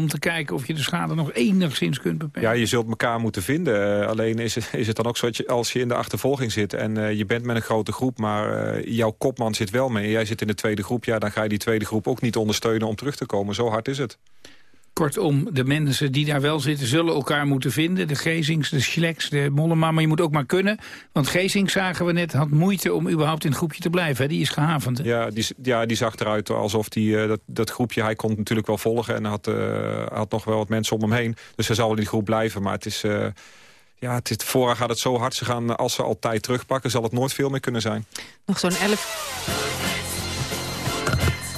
om te kijken of je de schade nog enigszins kunt beperken. Ja, je zult elkaar moeten vinden. Uh, alleen is het, is het dan ook zo dat je, als je in de achtervolging zit... en uh, je bent met een grote groep, maar uh, jouw kopman zit wel mee... en jij zit in de tweede groep, ja, dan ga je die tweede groep ook niet ondersteunen om terug te komen. Zo hard is het. Kortom, de mensen die daar wel zitten zullen elkaar moeten vinden. De Gezings, de Schleks, de Mollema, maar je moet ook maar kunnen. Want Gezings, zagen we net, had moeite om überhaupt in het groepje te blijven. Hè? Die is gehavend. Hè? Ja, die, ja, die zag eruit alsof die, uh, dat, dat groepje, hij kon natuurlijk wel volgen... en had, uh, had nog wel wat mensen om hem heen. Dus hij zal in die groep blijven, maar het is... Uh, ja, het is, vooraan gaat het zo hard. Ze gaan, als ze al tijd terugpakken, zal het nooit veel meer kunnen zijn. Nog zo'n 11...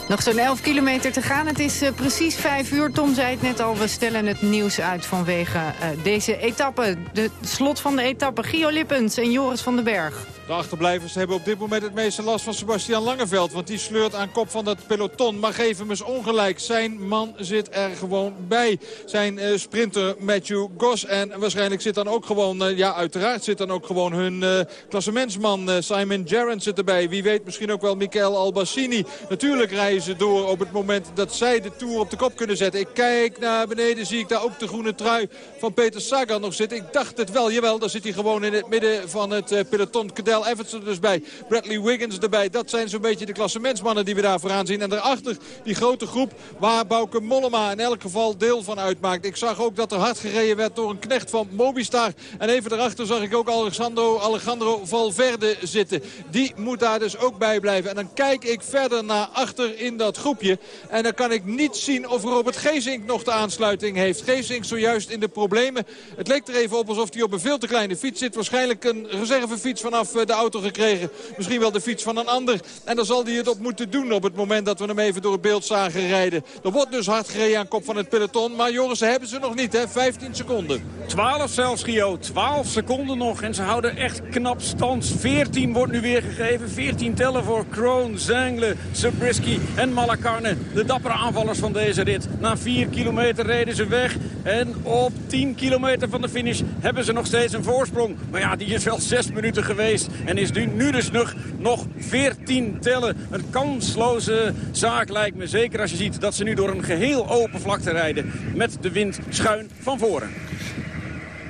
Nog zo'n 11 kilometer te gaan. Het is uh, precies 5 uur. Tom zei het net al, we stellen het nieuws uit vanwege uh, deze etappe. De slot van de etappe. Gio Lippens en Joris van den Berg. De achterblijvers hebben op dit moment het meeste last van Sebastian Langeveld. Want die sleurt aan kop van dat peloton. Maar geef hem eens ongelijk. Zijn man zit er gewoon bij. Zijn uh, sprinter Matthew Goss. En waarschijnlijk zit dan ook gewoon, uh, ja uiteraard zit dan ook gewoon hun uh, klassementsman Simon Gerrans zit erbij. Wie weet misschien ook wel Michael Albassini. Natuurlijk rijden ze door op het moment dat zij de Tour op de kop kunnen zetten. Ik kijk naar beneden, zie ik daar ook de groene trui van Peter Sagan nog zitten. Ik dacht het wel, jawel, daar zit hij gewoon in het midden van het peloton. Kyle er dus bij. Bradley Wiggins erbij. Dat zijn zo'n beetje de klassementsmannen die we daar vooraan zien. En daarachter die grote groep waar Bouke Mollema in elk geval deel van uitmaakt. Ik zag ook dat er hard gereden werd door een knecht van Mobistar. En even daarachter zag ik ook Alejandro, Alejandro Valverde zitten. Die moet daar dus ook bij blijven. En dan kijk ik verder naar achter in dat groepje. En dan kan ik niet zien of Robert Geesink nog de aansluiting heeft. Geesink zojuist in de problemen. Het leek er even op alsof hij op een veel te kleine fiets zit. Waarschijnlijk een reservefiets vanaf de auto gekregen. Misschien wel de fiets van een ander. En dan zal hij het op moeten doen op het moment dat we hem even door het beeld zagen rijden. Er wordt dus hard gereden aan kop van het peloton. Maar Joris, ze hebben ze nog niet, hè? 15 seconden. 12 zelfs, Gio. 12 seconden nog. En ze houden echt knap stand. 14 wordt nu weer gegeven. 14 tellen voor Kroon, Zengle, Zabriskie en Malakarne. De dappere aanvallers van deze rit. Na 4 kilometer reden ze weg. En op 10 kilometer van de finish hebben ze nog steeds een voorsprong. Maar ja, die is wel 6 minuten geweest. En is nu, nu dus nog, nog 14 tellen. Een kansloze zaak lijkt me. Zeker als je ziet dat ze nu door een geheel open vlakte rijden. Met de wind schuin van voren.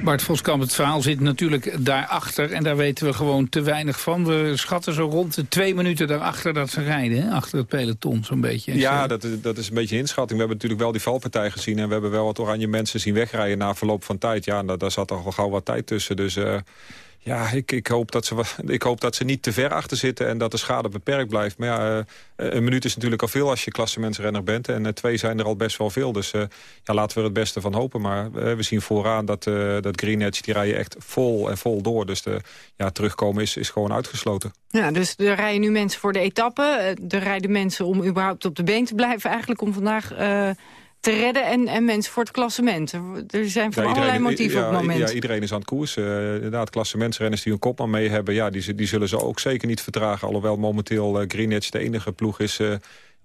Bart Voskamp, het verhaal zit natuurlijk daarachter. En daar weten we gewoon te weinig van. We schatten zo rond de twee minuten daarachter dat ze rijden. Hè? Achter het peloton zo'n beetje. Ja, dat is, dat is een beetje inschatting. We hebben natuurlijk wel die valpartij gezien. En we hebben wel wat oranje mensen zien wegrijden na verloop van tijd. Ja, daar, daar zat al gauw wat tijd tussen. Dus... Uh, ja, ik, hoop dat ze, ik hoop dat ze niet te ver achter zitten en dat de schade beperkt blijft. Maar ja, uh, een minuut is natuurlijk al veel als je klassementsrenner bent. En uh, twee zijn er al best wel veel. Dus uh, ja, laten we er het beste van hopen. Maar we zien vooraan dat, dat Green Edge, die rijden echt vol en vol door. Dus de, ja, terugkomen is, is gewoon uitgesloten. Ja, dus er rijden nu mensen voor de etappe. Er rijden mensen om überhaupt op de been te blijven. Eigenlijk om vandaag te redden en, en mensen voor het klassement. Er zijn van allerlei motieven op het moment. Ja, iedereen is aan het koers. Uh, inderdaad, klassementsrenners die een kopman mee hebben... Ja, die, die zullen ze ook zeker niet vertragen. Alhoewel momenteel uh, Greenwich de enige ploeg is... Uh,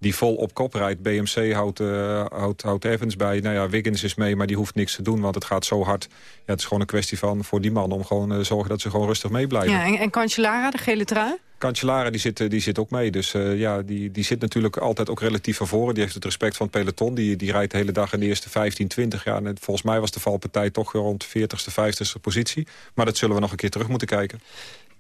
die vol op kop rijdt. BMC houdt, uh, houdt, houdt Evans bij. Nou ja, Wiggins is mee, maar die hoeft niks te doen, want het gaat zo hard. Ja, het is gewoon een kwestie van voor die man om gewoon te uh, zorgen dat ze gewoon rustig meeblijven. Ja, en, en Cancellara, de gele trui? Cancellara die zit, die zit ook mee. Dus uh, ja, die, die zit natuurlijk altijd ook relatief van voren. Die heeft het respect van het peloton. Die, die rijdt de hele dag in de eerste 15, 20 jaar. En volgens mij was de valpartij toch rond 40ste, 50ste positie. Maar dat zullen we nog een keer terug moeten kijken.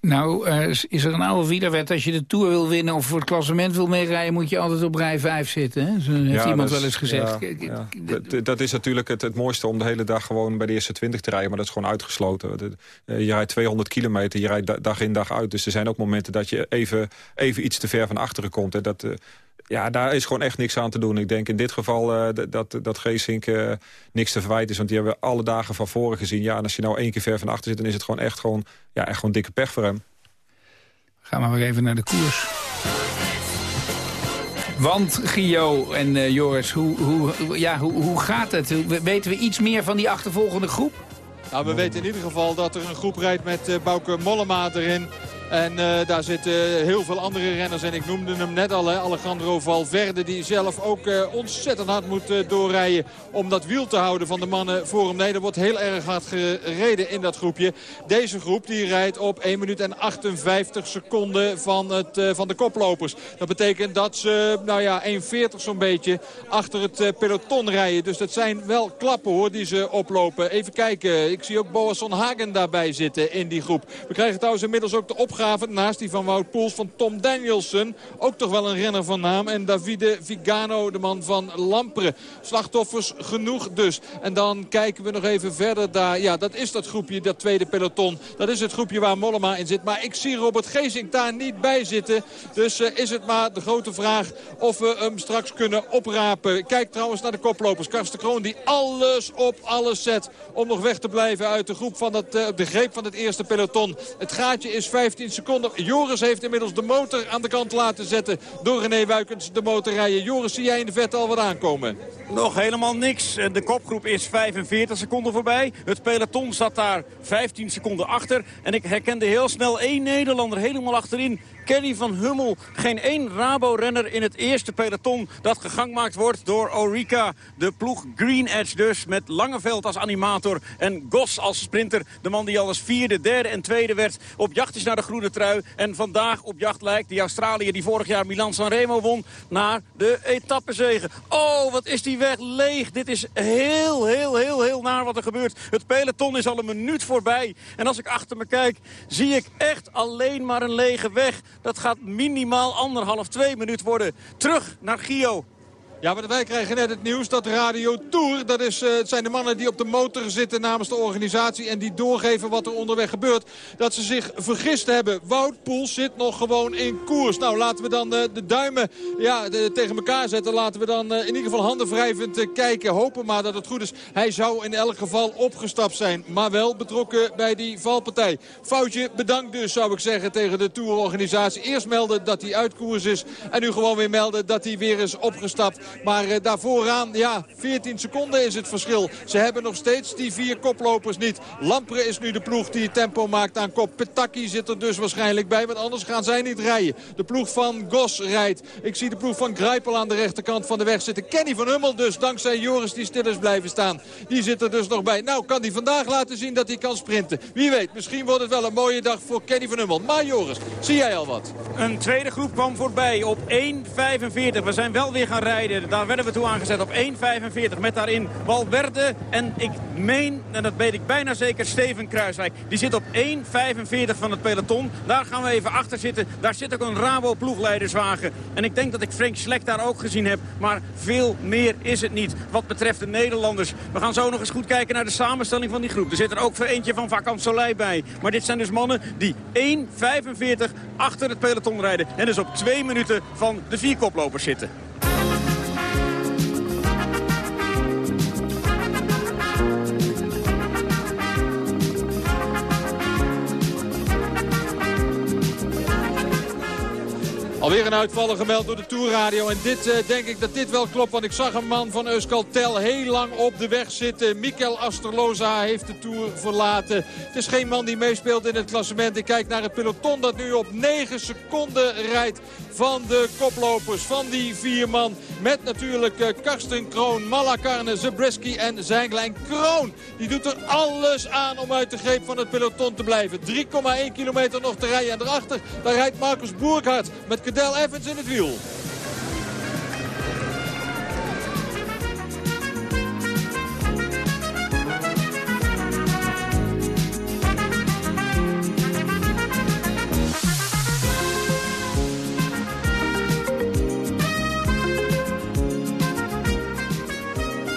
Nou, uh, is er een oude wielerwet. Als je de Tour wil winnen of voor het klassement wil meerijden... moet je altijd op rij 5 zitten. Hè? Zo heeft ja, iemand wel eens gezegd. Ja, ja. Dat, dat, is natuurlijk het, het, mooiste om de hele dag gewoon bij de eerste 20 te rijden. Maar dat is gewoon uitgesloten. De, uh, je rijdt 200 kilometer, je rijdt dag in dag uit. Dus er zijn ook momenten dat je even, even iets te ver van achteren komt. Hè? Dat, uh, ja, daar is gewoon echt niks aan te doen. Ik denk in dit geval uh, dat, dat Geesink uh, niks te verwijten is. Want die hebben we alle dagen van voren gezien. Ja, en als je nou één keer ver van achter zit... dan is het gewoon echt gewoon, ja, echt gewoon dikke pech voor hem. Gaan we weer even naar de koers. Want, Gio en uh, Joris, hoe, hoe, ja, hoe, hoe gaat het? Weten we iets meer van die achtervolgende groep? Nou, we weten in ieder geval dat er een groep rijdt met uh, Bouke Mollema erin. En daar zitten heel veel andere renners in. Ik noemde hem net al, Alejandro Valverde. Die zelf ook ontzettend hard moet doorrijden om dat wiel te houden van de mannen voor hem. Nee, er wordt heel erg hard gereden in dat groepje. Deze groep die rijdt op 1 minuut en 58 seconden van, het, van de koplopers. Dat betekent dat ze, nou ja, 1,40 zo'n beetje achter het peloton rijden. Dus dat zijn wel klappen hoor die ze oplopen. Even kijken, ik zie ook Boasson Hagen daarbij zitten in die groep. We krijgen trouwens inmiddels ook de opgave naast die van Wout Poels van Tom Danielson. Ook toch wel een renner van naam. En Davide Vigano, de man van Lampre. Slachtoffers genoeg dus. En dan kijken we nog even verder daar. Ja, dat is dat groepje, dat tweede peloton. Dat is het groepje waar Mollema in zit. Maar ik zie Robert Geesink daar niet bij zitten. Dus uh, is het maar de grote vraag of we hem straks kunnen oprapen. Kijk trouwens naar de koplopers. Karsten Kroon die alles op alles zet om nog weg te blijven uit de groep van uh, de greep van het eerste peloton. Het gaatje is 15 seconden. Joris heeft inmiddels de motor aan de kant laten zetten door René Wuikens de motor rijden. Joris, zie jij in de vet al wat aankomen? Nog helemaal niks. De kopgroep is 45 seconden voorbij. Het peloton zat daar 15 seconden achter. En ik herkende heel snel één Nederlander helemaal achterin. Kenny van Hummel. Geen één Rabo-renner in het eerste peloton dat gegangmaakt wordt door Orica. De ploeg Green Edge dus met Langeveld als animator en Gos als sprinter. De man die al als vierde, derde en tweede werd. Op jacht is naar de groene trui. En vandaag op jacht lijkt die Australiër die vorig jaar Milan Sanremo won naar de etappezegen. Oh, wat is die weg leeg. Dit is heel, heel, heel, heel naar wat er gebeurt. Het peloton is al een minuut voorbij. En als ik achter me kijk, zie ik echt alleen maar een lege weg. Dat gaat minimaal anderhalf, twee minuut worden. Terug naar Gio. Ja, maar wij krijgen net het nieuws dat Radio Tour... dat is, het zijn de mannen die op de motor zitten namens de organisatie... en die doorgeven wat er onderweg gebeurt... dat ze zich vergist hebben. Wout Poels zit nog gewoon in koers. Nou, laten we dan uh, de duimen ja, tegen elkaar zetten. Laten we dan uh, in ieder geval handen wrijvend kijken. Hopen maar dat het goed is. Hij zou in elk geval opgestapt zijn. Maar wel betrokken bij die valpartij. Foutje, bedankt dus, zou ik zeggen, tegen de Tourorganisatie. Eerst melden dat hij uit koers is. En nu gewoon weer melden dat hij weer is opgestapt. Maar uh, daar vooraan, ja, 14 seconden is het verschil. Ze hebben nog steeds die vier koplopers niet. Lampre is nu de ploeg die tempo maakt aan kop. Petaki zit er dus waarschijnlijk bij, want anders gaan zij niet rijden. De ploeg van Gos rijdt. Ik zie de ploeg van Grijpel aan de rechterkant van de weg zitten. Kenny van Hummel dus, dankzij Joris die stil is blijven staan. Die zit er dus nog bij. Nou, kan hij vandaag laten zien dat hij kan sprinten. Wie weet, misschien wordt het wel een mooie dag voor Kenny van Hummel. Maar Joris, zie jij al wat? Een tweede groep kwam voorbij op 1.45. We zijn wel weer gaan rijden. Daar werden we toe aangezet op 1.45 met daarin Valverde. En ik meen, en dat weet ik bijna zeker, Steven Kruiswijk. Die zit op 1.45 van het peloton. Daar gaan we even achter zitten. Daar zit ook een Rabo ploegleiderswagen. En ik denk dat ik Frank Slek daar ook gezien heb. Maar veel meer is het niet wat betreft de Nederlanders. We gaan zo nog eens goed kijken naar de samenstelling van die groep. Er zit er ook eentje van Vakant Soleil bij. Maar dit zijn dus mannen die 1.45 achter het peloton rijden. En dus op twee minuten van de vier koplopers zitten. Alweer een uitvaller gemeld door de Tourradio. En dit uh, denk ik dat dit wel klopt. Want ik zag een man van Euskaltel heel lang op de weg zitten. Mikel Asterloza heeft de Tour verlaten. Het is geen man die meespeelt in het klassement. Ik kijk naar het peloton dat nu op 9 seconden rijdt van de koplopers. Van die vier man. Met natuurlijk uh, Karsten Kroon, Malakarne, Zabriskie en Zijnglijn. Kroon die doet er alles aan om uit de greep van het peloton te blijven. 3,1 kilometer nog te rijden. En daarachter daar rijdt Marcus Boerkhardt met Cadel Evans in het wiel.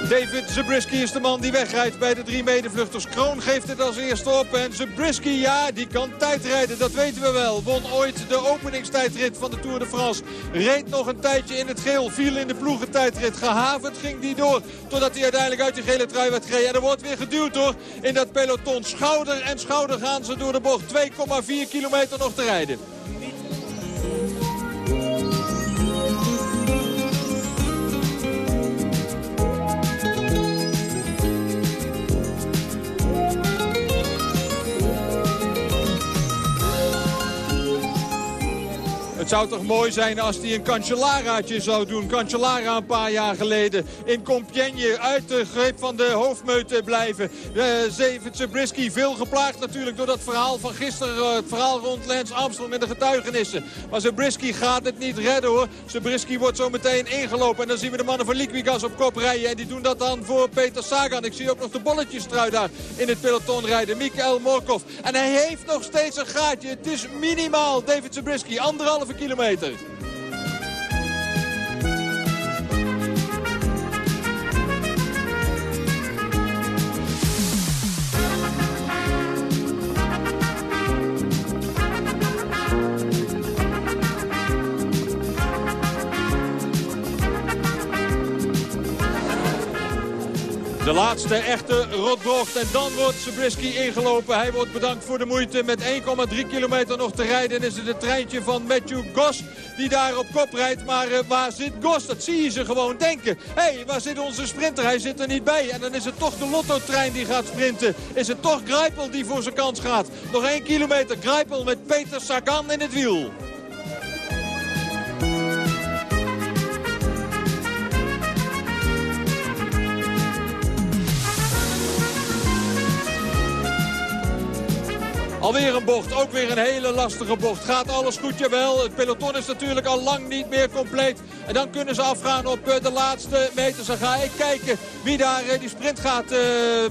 David Zabriskie is de man die wegrijdt bij de drie medevluchters. Kroon geeft het als eerste op. En Zabriskie, ja, die kan tijdrijden. Dat weten we wel. Won ooit de openingstijdrit van de Tour de France. Reed nog een tijdje in het geel. Viel in de ploegentijdrit. Gehavend ging die door. Totdat hij uiteindelijk uit die gele trui werd gereden. En er wordt weer geduwd hoor. In dat peloton. Schouder en schouder gaan ze door de bocht. 2,4 kilometer nog te rijden. Het zou toch mooi zijn als hij een Cancellaraatje zou doen. Cancellara een paar jaar geleden in Compiègne uit de greep van de hoofdmeute blijven. Uh, Zeven Brisky, veel geplaagd natuurlijk door dat verhaal van gisteren. Uh, het verhaal rond Lance Armstrong met de getuigenissen. Maar Zabriskie gaat het niet redden hoor. Zabriskie wordt zo meteen ingelopen. En dan zien we de mannen van Liquigas op kop rijden. En die doen dat dan voor Peter Sagan. Ik zie ook nog de bolletjestrui daar in het peloton rijden. Mikael Morkov. En hij heeft nog steeds een gaatje. Het is minimaal David Zabriskie. Anderhalve kilometer. Laatste echte rotbocht. En dan wordt Zabriskie ingelopen. Hij wordt bedankt voor de moeite. Met 1,3 kilometer nog te rijden. En is het het treintje van Matthew Goss die daar op kop rijdt. Maar uh, waar zit Goss? Dat zie je ze gewoon denken. Hé, hey, waar zit onze sprinter? Hij zit er niet bij. En dan is het toch de Lotto-trein die gaat sprinten. Is het toch Greipel die voor zijn kans gaat. Nog 1 kilometer. Greipel met Peter Sagan in het wiel. Alweer een bocht, ook weer een hele lastige bocht. Gaat alles goed, jawel. Het peloton is natuurlijk al lang niet meer compleet. En dan kunnen ze afgaan op eh, de laatste meters. Dan ga ik kijken wie daar eh, die sprint gaat uh,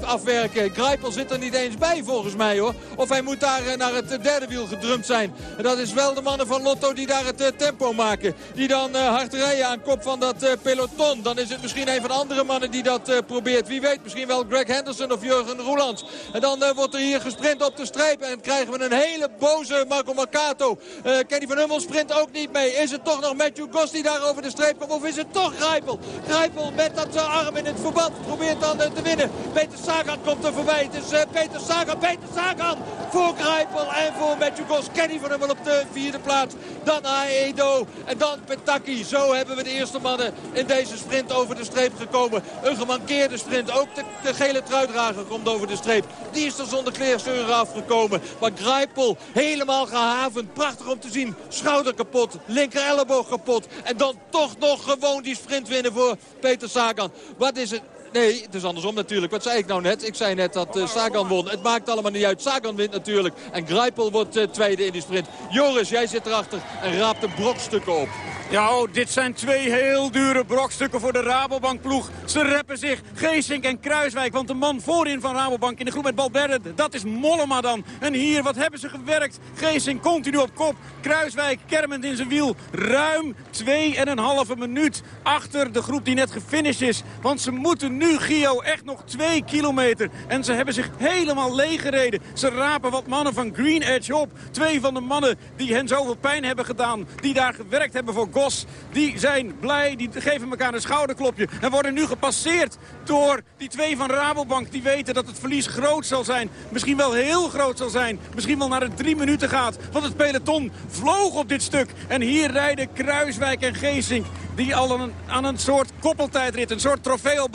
afwerken. Greipel zit er niet eens bij volgens mij hoor. Of hij moet daar naar het derde wiel gedrumd zijn. En dat is wel de mannen van Lotto die daar het tempo maken. Die dan hard rijden aan kop van dat peloton. Dan is het misschien een van de andere mannen die dat probeert. Wie weet misschien wel Greg Henderson of Jurgen Roelands. En dan wordt er hier gesprint op de streep. En krijgen we een hele boze Marco Mercato. Uh, Kenny van Hummel sprint ook niet mee. Is het toch nog Matthew Goss die daar over de streep komt? Of is het toch Grijpel? Grijpel met dat arm in het verband probeert dan uh, te winnen. Peter Sagan komt er voorbij. Het is uh, Peter Sagan. Peter Sagan voor Grijpel en voor Matthew Goss. Kenny van Hummel op de vierde plaats. Dan Aedo en dan Petaki. Zo hebben we de eerste mannen in deze sprint over de streep gekomen. Een gemankeerde sprint. Ook de, de gele truidrager komt over de streep. Die is er zonder kleerscheuren afgekomen. Maar Grijpel helemaal gehavend. Prachtig om te zien. Schouder kapot. Linker elleboog kapot. En dan toch nog gewoon die sprint winnen voor Peter Sagan. Wat is het? Nee, het is andersom natuurlijk. Wat zei ik nou net? Ik zei net dat uh, Sagan won. Het maakt allemaal niet uit. Sagan wint natuurlijk. En Grijpel wordt uh, tweede in die sprint. Joris, jij zit erachter en raapt de brokstukken op. Ja, oh, dit zijn twee heel dure brokstukken voor de Rabobank-ploeg. Ze reppen zich, Geesink en Kruiswijk. Want de man voorin van Rabobank in de groep met Balberde, dat is Mollema dan. En hier, wat hebben ze gewerkt? Geesink continu op kop. Kruiswijk kermend in zijn wiel. Ruim 2,5 minuut achter de groep die net gefinished is. Want ze moeten nu, Gio, echt nog 2 kilometer. En ze hebben zich helemaal leeggereden. Ze rapen wat mannen van Green Edge op. Twee van de mannen die hen zoveel pijn hebben gedaan. Die daar gewerkt hebben voor Gos. Die zijn blij, die geven elkaar een schouderklopje. En worden nu gepasseerd door die twee van Rabobank. Die weten dat het verlies groot zal zijn. Misschien wel heel groot zal zijn. Misschien wel naar de drie minuten gaat. Want het peloton vloog op dit stuk. En hier rijden Kruiswijk en Geesink. Die al aan een soort koppeltijdrit, een soort trofeo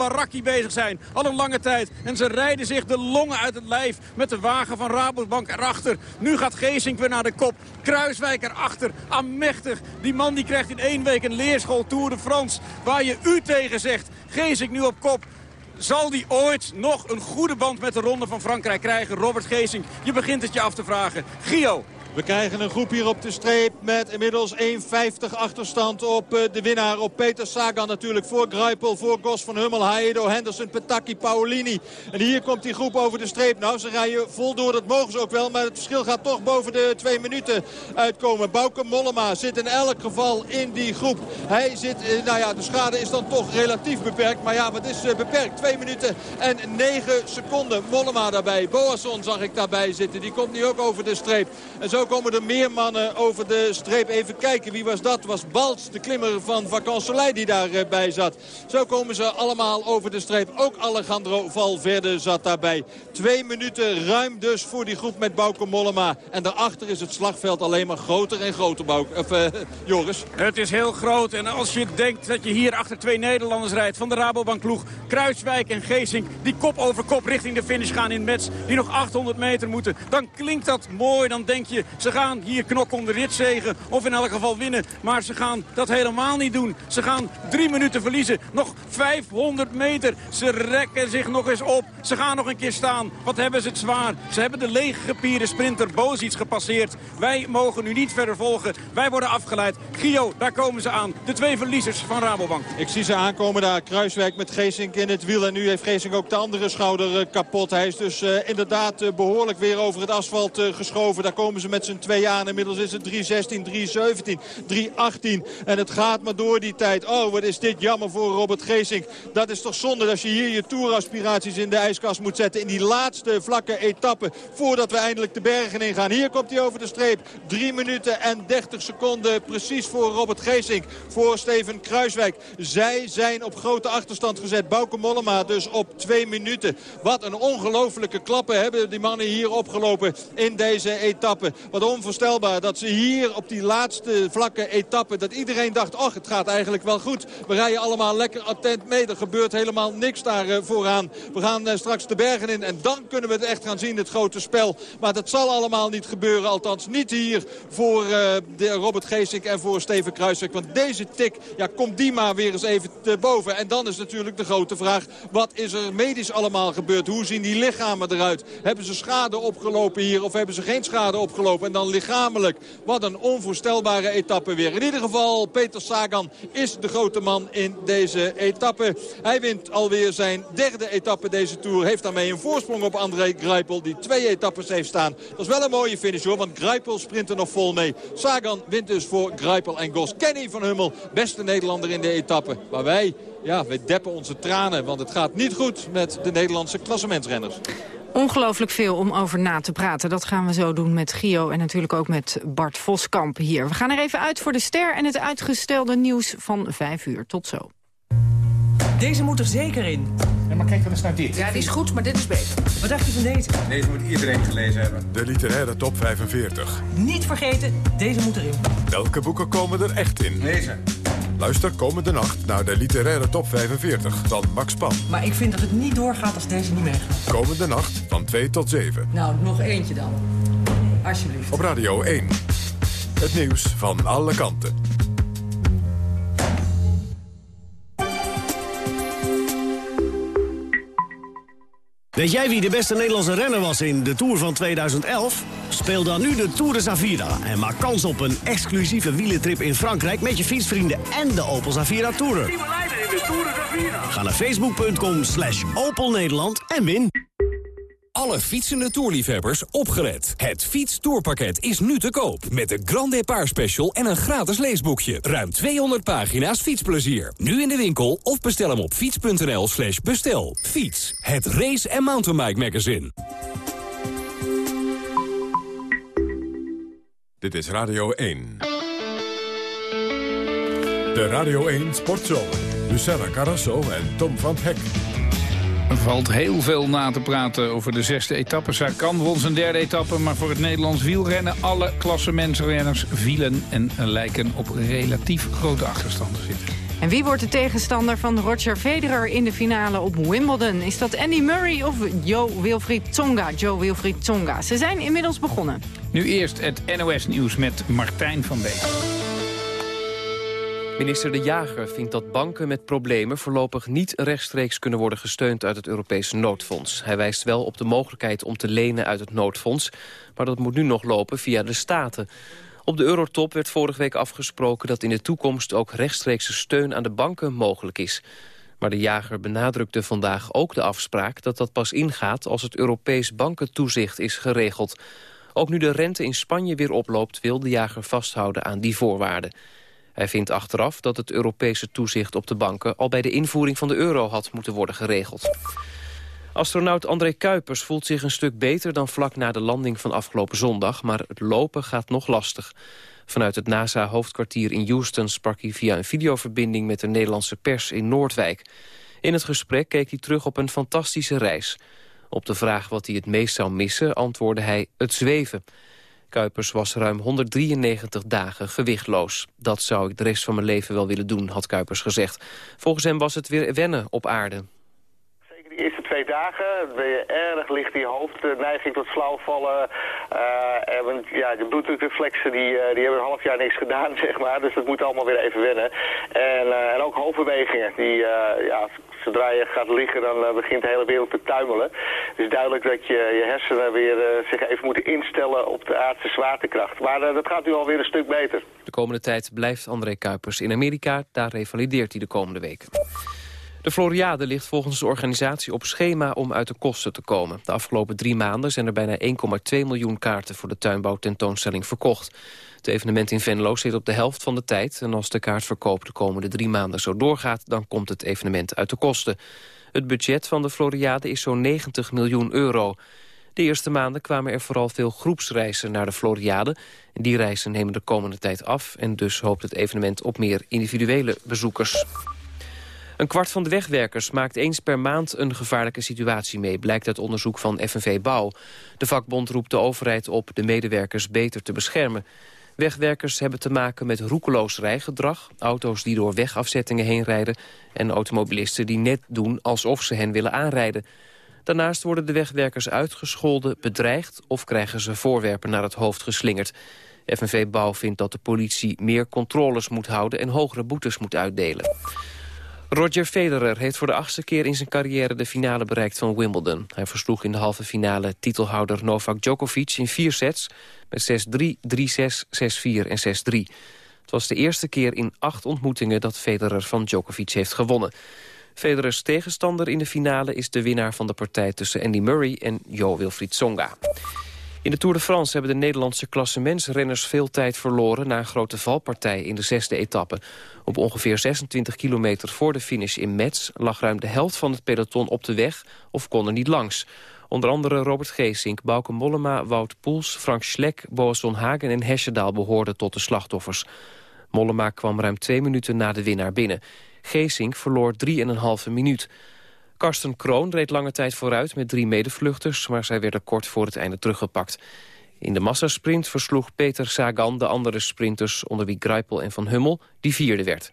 bezig zijn. Al een lange tijd. En ze rijden zich de longen uit het lijf met de wagen van Rabobank erachter. Nu gaat Geesink weer naar de kop. Kruiswijk erachter. Amechtig. Die man die krijgt in één week een leerschool Tour de France. Waar je u tegen zegt. Geesink nu op kop. Zal die ooit nog een goede band met de Ronde van Frankrijk krijgen? Robert Geesink, je begint het je af te vragen. Gio, we krijgen een groep hier op de streep met inmiddels 1,50 achterstand op eh, de winnaar. Op Peter Sagan natuurlijk voor Greipel, voor Gos van Hummel, Haedo, Henderson, Petaki, Paolini. En hier komt die groep over de streep. Nou, ze rijden vol door, dat mogen ze ook wel. Maar het verschil gaat toch boven de twee minuten uitkomen. Bouke Mollema zit in elk geval in die groep. Hij zit, eh, nou ja, de schade is dan toch relatief beperkt. Maar ja, wat is eh, beperkt? Twee minuten en negen seconden. Mollema daarbij. Boasson zag ik daarbij zitten. Die komt nu ook over de streep. En zo komen er meer mannen over de streep. Even kijken, wie was dat? Was Balts, de klimmer van Vacansoleil die daarbij zat. Zo komen ze allemaal over de streep. Ook Alejandro Valverde zat daarbij. Twee minuten ruim dus voor die groep met Bauke Mollema. En daarachter is het slagveld alleen maar groter en groter, Bauke, of, uh, Joris. Het is heel groot. En als je denkt dat je hier achter twee Nederlanders rijdt van de Rabobank ploeg. Kruiswijk en Geesink, die kop over kop richting de finish gaan in Metz. Die nog 800 meter moeten. Dan klinkt dat mooi. Dan denk je, Ze gaan hier knokken om de ritzegen of in elk geval winnen. Maar ze gaan dat helemaal niet doen. Ze gaan drie minuten verliezen. Nog 500 meter. Ze rekken zich nog eens op. Ze gaan nog een keer staan. Wat hebben ze het zwaar. Ze hebben de leeggepierde sprinter Bozic gepasseerd. Wij mogen nu niet verder volgen. Wij worden afgeleid. Gio, daar komen ze aan. De twee verliezers van Rabobank. Ik zie ze aankomen daar. Kruiswijk met Geesink in het wiel. En nu heeft Geesink ook de andere schouder eh, kapot. Hij is dus uh, inderdaad uh, behoorlijk weer over het asfalt geschoven. Daar komen ze met z'n twee aan. Inmiddels is het 3.16, 3.17, 3.18. En het gaat maar door die tijd. Oh, wat is dit jammer voor Robert Geesink. Dat is toch zonde als je hier je toeraspiraties in de ijskast moet zetten. In die laatste vlakke etappe voordat we eindelijk de bergen ingaan. Hier komt hij over de streep. 3 minuten en 30 seconden precies voor Robert Geesink. Voor Steven Kruiswijk. Zij zijn op grote achterstand gezet. Bauke Mollema dus op 2 minuten. Wat een ongelofelijke klappen hebben die mannen hier opgelopen in deze etappe. Wat onvoorstelbaar dat ze hier op die laatste vlakke etappe... dat iedereen dacht, ach, het gaat eigenlijk wel goed. We rijden allemaal lekker attent mee. Er gebeurt helemaal niks daar uh, vooraan. We gaan uh, straks de bergen in en dan kunnen we het echt gaan zien, het grote spel. Maar dat zal allemaal niet gebeuren. Althans niet hier voor de Robert Geesink en voor Steven Kruiswijk. Want deze tik, ja, komt die maar weer eens even te boven. En dan is natuurlijk de grote vraag, wat is er medisch allemaal gebeurd? Hoe zien die lichamen eruit? Hebben ze schade opgelopen hier of hebben ze geen schade opgelopen? En dan lichamelijk, wat een onvoorstelbare etappe weer. In ieder geval, Peter Sagan is de grote man in deze etappe. Hij wint alweer zijn derde etappe deze Tour. Heeft daarmee een voorsprong op André Greipel die twee etappes heeft staan. Dat is wel een mooie finish hoor, want Greipel sprint er nog vol mee. Sagan wint dus voor Greipel en Gos. Kenny van Hummel, beste Nederlander in de etappe. Maar wij, ja, wij deppen onze tranen, want het gaat niet goed met de Nederlandse klassementsrenners. Ongelooflijk veel om over na te praten. Dat gaan we zo doen met Gio en natuurlijk ook met Bart Voskamp hier. We gaan er even uit voor de ster en het uitgestelde nieuws van 5 uur. Tot zo. Deze moet er zeker in. Ja, maar kijk dan eens naar dit. Ja, die is goed, maar dit is beter. Wat dacht je van deze? Deze moet iedereen gelezen hebben. De literaire top 45. Niet vergeten, deze moet erin. Welke boeken komen er echt in? Deze. Luister komende nacht naar de literaire top 45 van Max Pan. Maar ik vind dat het niet doorgaat als deze niet meegaat. Komende nacht van 2 tot 7. Nou, nog eentje dan. Alsjeblieft. Op Radio 1. Het nieuws van alle kanten. Weet jij wie de beste Nederlandse renner was in de Tour van 2011? Speel dan nu de Tour de Zavira en maak kans op een exclusieve wielentrip in Frankrijk... met je fietsvrienden en de Opel Zavira Tourer. Ga naar facebook.com slash Opel Nederland en win. Alle fietsende toerliefhebbers opgelet. Het fietstoerpakket is nu te koop. Met de Grand Depart Special en een gratis leesboekje. Ruim 200 pagina's fietsplezier. Nu in de winkel of bestel hem op fiets.nl slash bestel. Fiets, het race- en mountainbike magazine. Dit is Radio 1. De Radio 1 Sportshow. Lucella Carrasso en Tom van Hek. Er valt heel veel na te praten over de zesde etappe. Sakan won zijn derde etappe, maar voor het Nederlands wielrennen... alle klassementsrenners vielen en lijken op relatief grote achterstanden zitten. En wie wordt de tegenstander van Roger Federer in de finale op Wimbledon? Is dat Andy Murray of Joe Wilfried Tsonga? Joe Wilfried Tsonga. Ze zijn inmiddels begonnen. Nu eerst het NOS-nieuws met Martijn van Beek. Minister De Jager vindt dat banken met problemen voorlopig niet rechtstreeks kunnen worden gesteund uit het Europese noodfonds. Hij wijst wel op de mogelijkheid om te lenen uit het noodfonds, maar dat moet nu nog lopen via de Staten. Op de Eurotop werd vorige week afgesproken dat in de toekomst ook rechtstreekse steun aan de banken mogelijk is. Maar de jager benadrukte vandaag ook de afspraak dat dat pas ingaat als het Europees bankentoezicht is geregeld. Ook nu de rente in Spanje weer oploopt wil de jager vasthouden aan die voorwaarden. Hij vindt achteraf dat het Europese toezicht op de banken... al bij de invoering van de euro had moeten worden geregeld. Astronaut André Kuipers voelt zich een stuk beter dan vlak na de landing van afgelopen zondag... maar het lopen gaat nog lastig. Vanuit het NASA-hoofdkwartier in Houston sprak hij via een videoverbinding... met de Nederlandse pers in Noordwijk. In het gesprek keek hij terug op een fantastische reis. Op de vraag wat hij het meest zou missen antwoordde hij het zweven... Kuipers was ruim 193 dagen gewichtloos. Dat zou ik de rest van mijn leven wel willen doen, had Kuipers gezegd. Volgens hem was het weer wennen op aarde. Twee dagen ben je erg licht die hoofdneiging tot flauwvallen. Uh, en ja, de bloeddrukreflexen die, die hebben een half jaar niks gedaan, zeg maar. Dus dat moet allemaal weer even wennen. En, en ook hoofdbewegingen. Die, ja, zodra je gaat liggen, dan begint de hele wereld te tuimelen. Het is duidelijk dat je, je hersenen weer zich even moeten instellen op de aardse zwaartekracht. Maar dat gaat nu alweer een stuk beter. De komende tijd blijft André Kuipers in Amerika. Daar revalideert hij de komende weken. De Floriade ligt volgens de organisatie op schema om uit de kosten te komen. De afgelopen drie maanden zijn er bijna 1,2 miljoen kaarten voor de tuinbouwtentoonstelling verkocht. Het evenement in Venlo zit op de helft van de tijd... en als de kaartverkoop de komende drie maanden zo doorgaat... dan komt het evenement uit de kosten. Het budget van de Floriade is zo'n 90 miljoen euro. De eerste maanden kwamen er vooral veel groepsreizen naar de Floriade. Die reizen nemen de komende tijd af... en dus hoopt het evenement op meer individuele bezoekers. Een kwart van de wegwerkers maakt eens per maand een gevaarlijke situatie mee... blijkt uit onderzoek van FNV Bouw. De vakbond roept de overheid op de medewerkers beter te beschermen. Wegwerkers hebben te maken met roekeloos rijgedrag... auto's die door wegafzettingen heen rijden... en automobilisten die net doen alsof ze hen willen aanrijden. Daarnaast worden de wegwerkers uitgescholden, bedreigd... of krijgen ze voorwerpen naar het hoofd geslingerd. FNV Bouw vindt dat de politie meer controles moet houden... en hogere boetes moet uitdelen. Roger Federer heeft voor de achtste keer in zijn carrière de finale bereikt van Wimbledon. Hij versloeg in de halve finale titelhouder Novak Djokovic in vier sets... met 6-3, 3-6, 6-4 en 6-3. Het was de eerste keer in acht ontmoetingen dat Federer van Djokovic heeft gewonnen. Federers tegenstander in de finale is de winnaar van de partij tussen Andy Murray en Jo Wilfried Tsonga. In de Tour de France hebben de Nederlandse klassementsrenners veel tijd verloren... na een grote valpartij in de zesde etappe. Op ongeveer 26 kilometer voor de finish in Metz... lag ruim de helft van het peloton op de weg of kon er niet langs. Onder andere Robert Geesink, Bauke Mollema, Wout Poels... Frank Schlek, Boasson Hagen en Hesjedaal behoorden tot de slachtoffers. Mollema kwam ruim twee minuten na de winnaar binnen. Geesink verloor 3,5 minuut. Karsten Kroon reed lange tijd vooruit met drie medevluchters... maar zij werden kort voor het einde teruggepakt. In de massasprint versloeg Peter Sagan de andere sprinters... onder wie Greipel en Van Hummel, die vierde werd.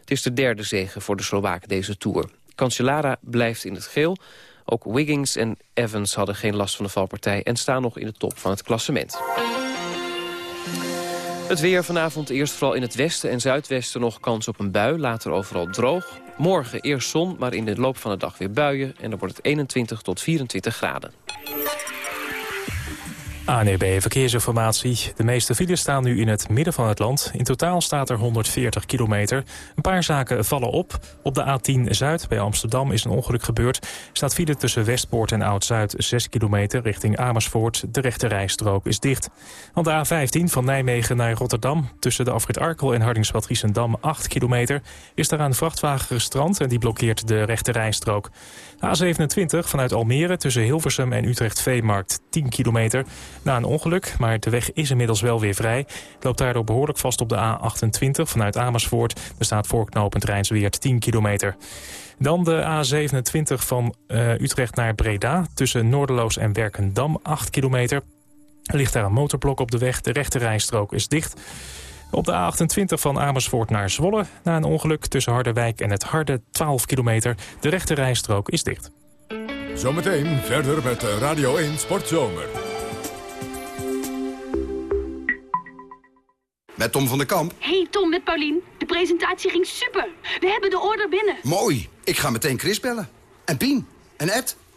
Het is de derde zege voor de Slowaken deze Tour. Cancellara blijft in het geel. Ook Wiggins en Evans hadden geen last van de valpartij... en staan nog in de top van het klassement. Het weer vanavond eerst vooral in het westen en zuidwesten nog kans op een bui. Later overal droog. Morgen eerst zon, maar in de loop van de dag weer buien. En dan wordt het 21 tot 24 graden. ANEB Verkeersinformatie. De meeste files staan nu in het midden van het land. In totaal staat er 140 kilometer. Een paar zaken vallen op. Op de A10 Zuid bij Amsterdam is een ongeluk gebeurd. Staat file tussen Westpoort en Oud-Zuid 6 kilometer richting Amersfoort. De rechte rijstrook is dicht. Want de A15 van Nijmegen naar Rotterdam... tussen de afrit Arkel en Hardingsbad Giessendam 8 kilometer... is daar een vrachtwagen gestrand en die blokkeert de rechte rijstrook. A27 vanuit Almere tussen Hilversum en Utrecht-Veemarkt 10 kilometer. Na een ongeluk, maar de weg is inmiddels wel weer vrij. Loopt daardoor behoorlijk vast op de A28 vanuit Amersfoort. Er staat voorknopend Rijnsweert 10 kilometer. Dan de A27 van uh, Utrecht naar Breda tussen Noorderloos en Werkendam 8 kilometer. Er ligt daar een motorblok op de weg. De rechte rijstrook is dicht. Op de A28 van Amersfoort naar Zwolle... na een ongeluk tussen Harderwijk en het Harde 12 kilometer. De rechte rijstrook is dicht. Zometeen verder met Radio 1 Sportzomer. Met Tom van der Kamp. Hey Tom, met Paulien. De presentatie ging super. We hebben de order binnen. Mooi. Ik ga meteen Chris bellen. En Pien. En Ed.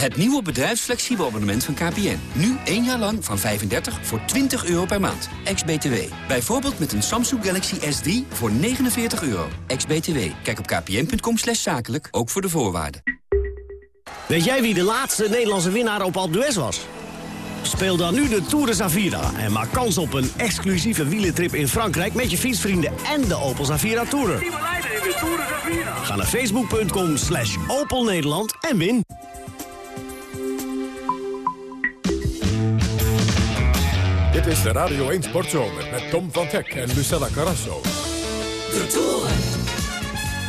Het nieuwe bedrijfsflexibel abonnement van KPN. Nu één jaar lang van 35 voor 20 euro per maand. Ex-BTW. Bijvoorbeeld met een Samsung Galaxy S3 voor 49 euro. Ex-BTW. Kijk op kpn.com slash zakelijk, ook voor de voorwaarden. Weet jij wie de laatste Nederlandse winnaar op Alpe d'Huez was? Speel dan nu de Tour de Zavira en maak kans op een exclusieve wielentrip in Frankrijk... met je fietsvrienden en de Opel Zavira Tourer. Ga naar facebook.com slash Opel Nederland en win. Dit is de Radio 1 Sportzomer met Tom van Teck en Lucella Carrasso. De Tour.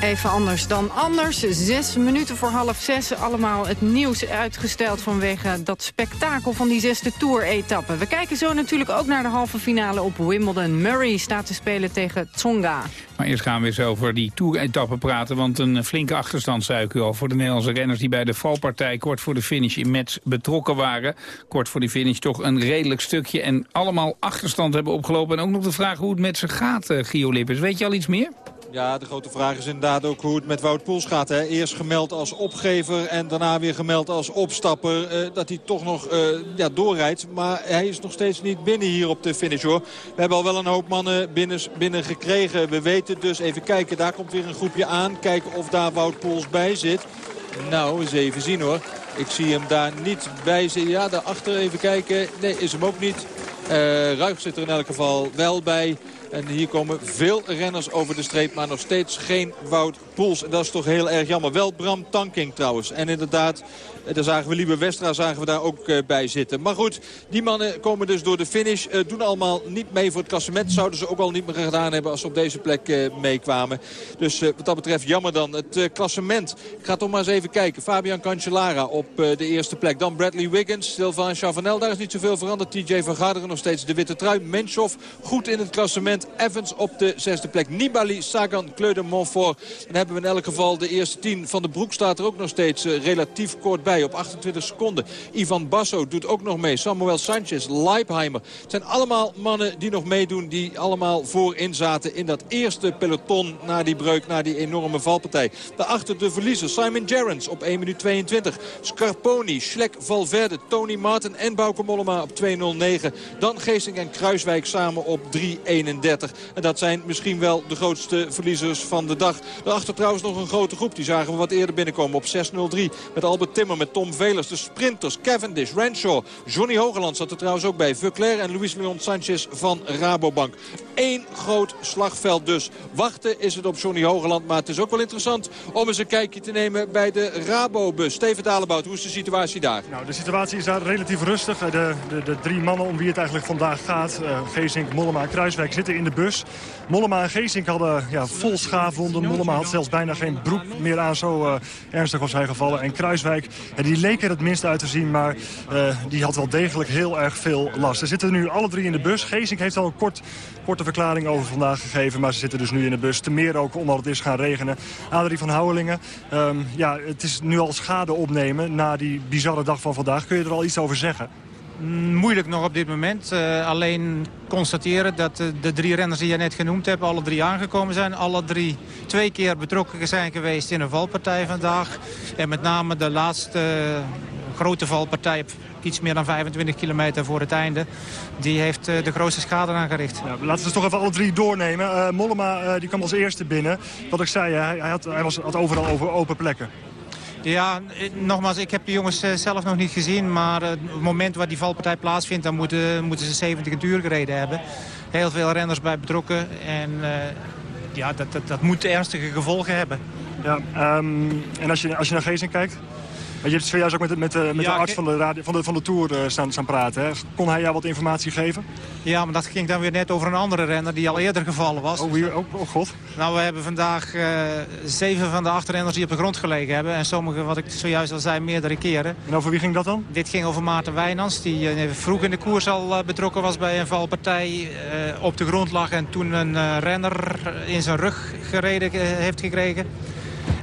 Even anders dan anders. Zes minuten voor half zes. Allemaal het nieuws uitgesteld vanwege dat spektakel van die zesde Tour-etappe. We kijken zo natuurlijk ook naar de halve finale op Wimbledon. Murray staat te spelen tegen Tsonga. Maar eerst gaan we eens over die Tour-etappe praten. Want een flinke achterstand, zei ik u al, voor de Nederlandse renners... die bij de valpartij kort voor de finish in Metz betrokken waren. Kort voor die finish toch een redelijk stukje. En allemaal achterstand hebben opgelopen. En ook nog de vraag hoe het met ze gaat, uh, Gio. Weet je al iets meer? Ja, de grote vraag is inderdaad ook hoe het met Wout Poels gaat. Hè. Eerst gemeld als opgever en daarna weer gemeld als opstapper. Uh, dat hij toch nog uh, ja, doorrijdt. Maar hij is nog steeds niet binnen hier op de finish hoor. We hebben al wel een hoop mannen binnen, binnen gekregen. We weten dus, even kijken, daar komt weer een groepje aan. Kijken of daar Wout Poels bij zit. Nou, eens even zien hoor. Ik zie hem daar niet bij zitten. Ja, daarachter even kijken. Nee, is hem ook niet. Uh, Ruig zit er in elk geval wel bij. En hier komen veel renners over de streep, maar nog steeds geen Wout Poels. En dat is toch heel erg jammer. Wel Bram Tanking trouwens. En inderdaad, eh, daar zagen we Liebe Westra zagen we daar ook uh, bij zitten. Maar goed, die mannen komen dus door de finish. Uh, doen allemaal niet mee voor het klassement. Zouden ze ook al niet meer gedaan hebben als ze op deze plek meekwamen. Dus wat dat betreft jammer dan. Het klassement. Ik ga toch maar eens even kijken. Fabian Cancellara op de eerste plek. Dan Bradley Wiggins, Sylvain Chavanel. Daar is niet zoveel veranderd. TJ van Garderen nog steeds de witte trui. Menschov goed in het klassement. Evans op de zesde plek. Nibali, Sagan, Kleude, Montfort. Dan hebben we in elk geval de eerste tien. Van de Broek staat er ook nog steeds relatief kort bij op 28 seconden. Ivan Basso doet ook nog mee. Samuel Sanchez, Leipheimer. Het zijn allemaal mannen die nog meedoen. Die allemaal voorin zaten in dat eerste peloton na die breuk. Na die enorme valpartij. Daarachter de verliezer Simon Gerrans op 1 minuut 22. Scarponi, Schlek, Valverde, Tony Martin en Bauke Mollema op 2.09. Dan Geesing en Kruiswijk samen op 3.31. En dat zijn misschien wel de grootste verliezers van de dag. Daarachter trouwens nog een grote groep. Die zagen we wat eerder binnenkomen op 6.03. Met Albert Timmer, met Tom Velers, de sprinters, Cavendish, Renshaw. Johnny Hogeland zat er trouwens ook bij. Vuclair en Luis Leon Sanchez van Rabobank. Eén groot slagveld dus. Wachten is het op Johnny Hogeland. Maar het is ook wel interessant om eens een kijkje te nemen bij de Rabobus. Steven Dalebout, hoe is de situatie daar? Nou, de situatie is daar relatief rustig. De, de, de drie mannen om wie het eigenlijk vandaag gaat, uh, Geesink, Mollema en Kruiswijk, zitten in de bus. Mollema en Geesink hadden ja, vol schaafwonden. Mollema had zelfs bijna geen broek meer aan. Zo uh, ernstig was hij gevallen. En Kruiswijk, ja, die leek er het minst uit te zien. Maar uh, die had wel degelijk heel erg veel last. Ze zitten nu alle drie in de bus. Geesink heeft al een kort, korte verklaring over vandaag gegeven. Maar ze zitten dus nu in de bus. Te meer ook omdat het is gaan regenen. Adrie van Houwelingen. Um, ja, het is nu al schade opnemen na die bizarre dag van vandaag. Kun je er al iets over zeggen? Moeilijk nog op dit moment. Uh, alleen constateren dat uh, de drie renners die je net genoemd hebt... alle drie aangekomen zijn. Alle drie twee keer betrokken zijn geweest in een valpartij vandaag. En met name de laatste uh, grote valpartij... iets meer dan 25 kilometer voor het einde... die heeft de grootste schade aangericht. Ja, laten we toch even alle drie doornemen. Mollema die kwam als eerste binnen. Wat ik zei, hij, hij, had, hij was, had overal over open plekken. Ja, nogmaals, ik heb de jongens zelf nog niet gezien. Maar het moment waar die valpartij plaatsvindt, dan moeten, moeten ze 70 uur gereden hebben. Heel veel renners bij betrokken. En uh, ja, dat, dat, dat moet ernstige gevolgen hebben. Ja, um, en als je, als je naar Geesing kijkt? Je hebt zojuist ook met, met, met, met ja, de arts van de, radio, van de, van de Tour uh, staan, staan praten. Hè? Kon hij jou wat informatie geven? Ja, maar dat ging dan weer net over een andere renner die al eerder gevallen was. Oh, hier, oh, oh god. Nou, we hebben vandaag uh, zeven van de acht renners die op de grond gelegen hebben. En sommige, wat ik zojuist al zei, meerdere keren. En over wie ging dat dan? Dit ging over Maarten Wijnands, die uh, vroeg in de koers al betrokken was bij een valpartij. op de grond lag en toen een renner in zijn rug gereden heeft gekregen.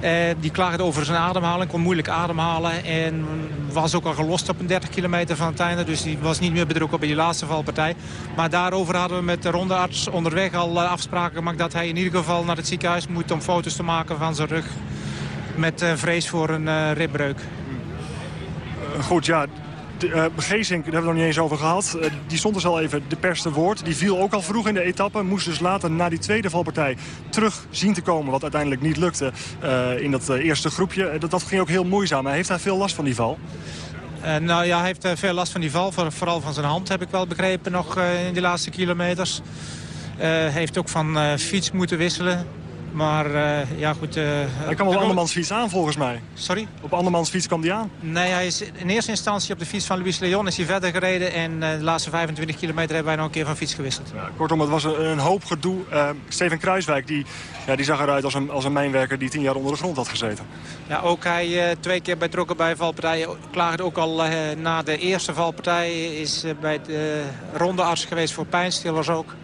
Uh, die klaagde over zijn ademhaling, kon moeilijk ademhalen. En was ook al gelost op een 30 kilometer van het einde. Dus die was niet meer betrokken bij die laatste valpartij. Maar daarover hadden we met de rondearts onderweg al uh, afspraken gemaakt... dat hij in ieder geval naar het ziekenhuis moet om foto's te maken van zijn rug. Met vrees voor een ribbreuk. Goed, ja, uh, Geesink, daar hebben we nog niet eens over gehad. Uh, die stond dus al even de pers te woord. Die viel ook al vroeg in de etappe. Moest dus later na die tweede valpartij terug zien te komen. Wat uiteindelijk niet lukte uh, in dat eerste groepje. dat, dat ging ook heel moeizaam. Heeft hij veel last van die val? Nou ja, hij heeft veel last van die val. Vooral van zijn hand heb ik wel begrepen nog in de laatste kilometers. heeft ook van fiets moeten wisselen. Maar eh, ja, goed... eh, Hij kwam op andermans fiets aan volgens mij. Sorry? Op andermans fiets kwam hij aan. Nee, hij is in eerste instantie op de fiets van Luis Leon is hij verder gereden. En eh, de laatste 25 kilometer hebben wij nog een keer van fiets gewisseld. Kortom, het was een, een hoop gedoe. Steven Kruiswijk die, ja, die zag eruit als een, als een mijnwerker die tien jaar onder de grond had gezeten. Ja, ook hij twee keer betrokken bij valpartijen. Klaagde ook al na de eerste valpartij. Is bij de rondearts geweest voor pijnstillers ook.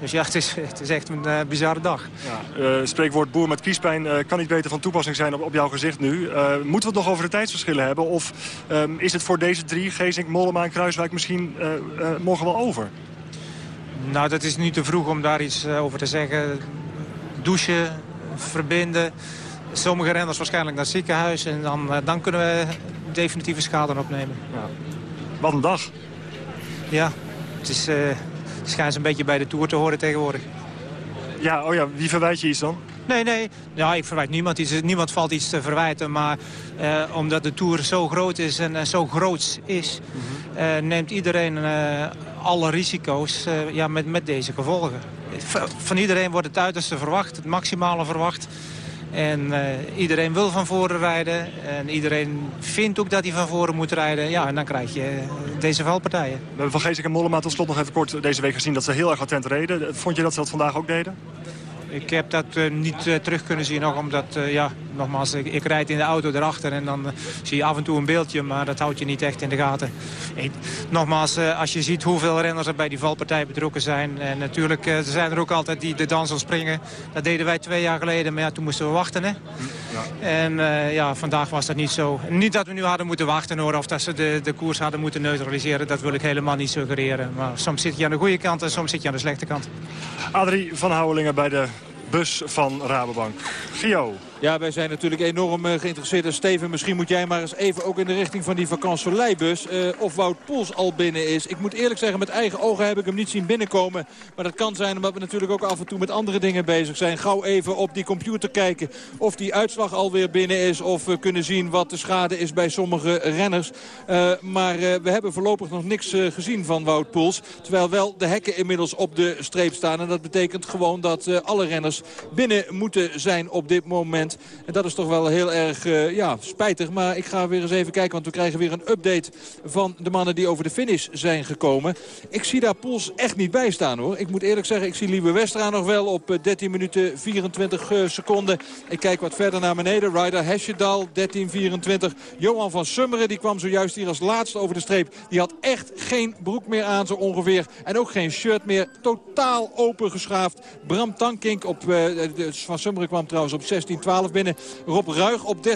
Dus ja, het is, het is echt een uh, bizarre dag. Ja, spreekwoord boer met kiespijn kan niet beter van toepassing zijn op, op jouw gezicht nu. moeten we het nog over de tijdsverschillen hebben? Of um, is het voor deze drie, Geesink, Mollema en Kruiswijk misschien morgen wel over? Nou, dat is nu te vroeg om daar iets over te zeggen. Douchen, verbinden. Sommige renners waarschijnlijk naar het ziekenhuis. En dan, dan kunnen we definitieve schade opnemen. Ja. Wat een dag. Ja, het, is, uh, schijnt een beetje bij de Tour te horen tegenwoordig. Ja, oh ja, wie verwijt je iets dan? Nee, nee. Ja, ik verwijt niemand iets. Niemand valt iets te verwijten. Maar uh, omdat de Tour zo groot is en uh, zo groots is... Mm -hmm. uh, neemt iedereen alle risico's ja, met, met deze gevolgen. Van iedereen wordt het uiterste verwacht, het maximale verwacht. En uh, iedereen wil van voren rijden. En iedereen vindt ook dat hij van voren moet rijden. Ja, en dan krijg je uh, deze valpartijen. We hebben van Geesink en Mollema tot slot nog even kort deze week gezien... dat ze heel erg attent reden. Vond je dat ze dat vandaag ook deden? Ik heb dat uh, niet uh, terug kunnen zien nog, omdat, uh, ja, nogmaals, ik, ik, rijd in de auto erachter en dan zie je af en toe een beeldje, maar dat houdt je niet echt in de gaten. Nogmaals, als je ziet hoeveel renners er bij die valpartij betrokken zijn, en natuurlijk er zijn er ook altijd die de dans springen. Dat deden wij twee jaar geleden, maar ja, toen moesten we wachten, hè. En ja, vandaag was dat niet zo. Niet dat we nu hadden moeten wachten, hoor, of dat ze de, de koers hadden moeten neutraliseren, dat wil ik helemaal niet suggereren. Maar soms zit je aan de goede kant en soms zit je aan de slechte kant. Adrie van Houwelingen bij de bus van Rabobank. Gio. Ja, wij zijn natuurlijk enorm uh, geïnteresseerd. En Steven, misschien moet jij maar eens even ook in de richting van die vakantsoleilbus... Uh, of Wout Poels al binnen is. Ik moet eerlijk zeggen, met eigen ogen heb ik hem niet zien binnenkomen. Maar dat kan zijn omdat we natuurlijk ook af en toe met andere dingen bezig zijn. Gauw even op die computer kijken of die uitslag alweer binnen is... of we kunnen zien wat de schade is bij sommige renners. Uh, maar we hebben voorlopig nog niks gezien van Wout Poels. Terwijl wel de hekken inmiddels op de streep staan. En dat betekent gewoon dat alle renners binnen moeten zijn op dit moment. En dat is toch wel heel erg uh, ja, spijtig. Maar ik ga weer eens even kijken, want we krijgen weer een update van de mannen die over de finish zijn gekomen. Ik zie daar Poels echt niet bij staan hoor. Ik moet eerlijk zeggen, ik zie Liebe Westra nog wel op uh, 13 minuten 24 uh, seconden. Ik kijk wat verder naar beneden. Ryder Hesjedal, 13.24. Johan van Summeren, die kwam zojuist hier als laatste over de streep. Die had echt geen broek meer aan zo ongeveer. En ook geen shirt meer. Totaal open geschaafd. Bram Tankink op, van Summeren kwam trouwens op 16.12 binnen. Rob Ruig op 13.24.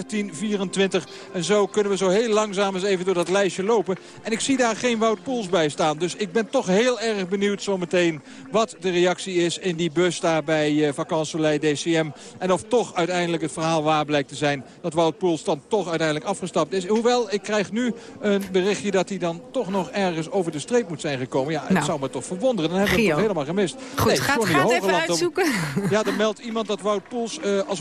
En zo kunnen we zo heel langzaam eens even door dat lijstje lopen. En ik zie daar geen Wout Poels bij staan. Dus ik ben toch heel erg benieuwd zometeen wat de reactie is in die bus daar bij uh, Vacansoleil DCM. En of toch uiteindelijk het verhaal waar blijkt te zijn dat Wout Poels dan toch uiteindelijk afgestapt is. Hoewel, ik krijg nu een berichtje dat hij dan toch nog ergens over de streep moet zijn gekomen. Ja, het nou, zou me toch verwonderen. Dan hebben we het toch helemaal gemist. Goed, nee, gaat, gaat even uitzoeken. Ja, er meldt iemand dat Wout Poels uh, als